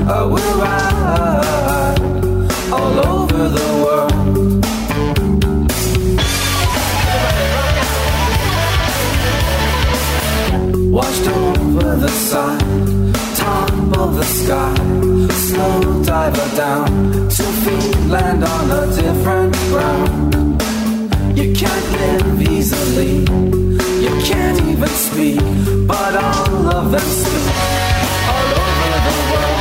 I will ride all over the world. Washed over the side, top of the sky, slow diver down, two feet land on a different ground. You can't live easily, you can't even speak, but all of them speak all over the world,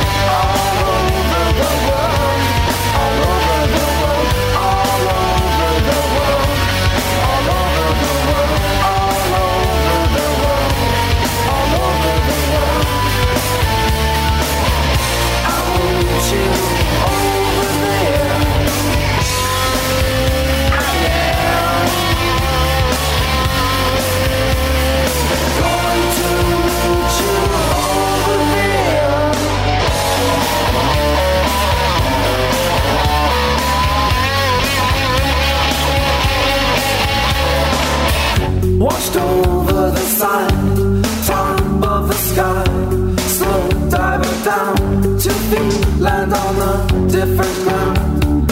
washed over the sand, top of the sky. Slow diver down to feet, land on a different ground.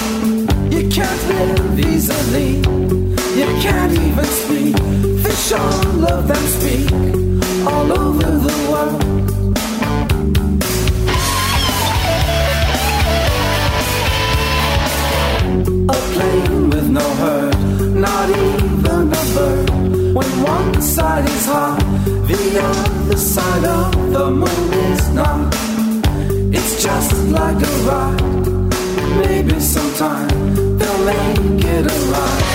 You can't live easily, you can't even speak. Fish all of them speak all over the world. A plane with no herd, not even one side is hot, the other side of the moon is not. It's just like a ride. Maybe sometime they'll make it a ride.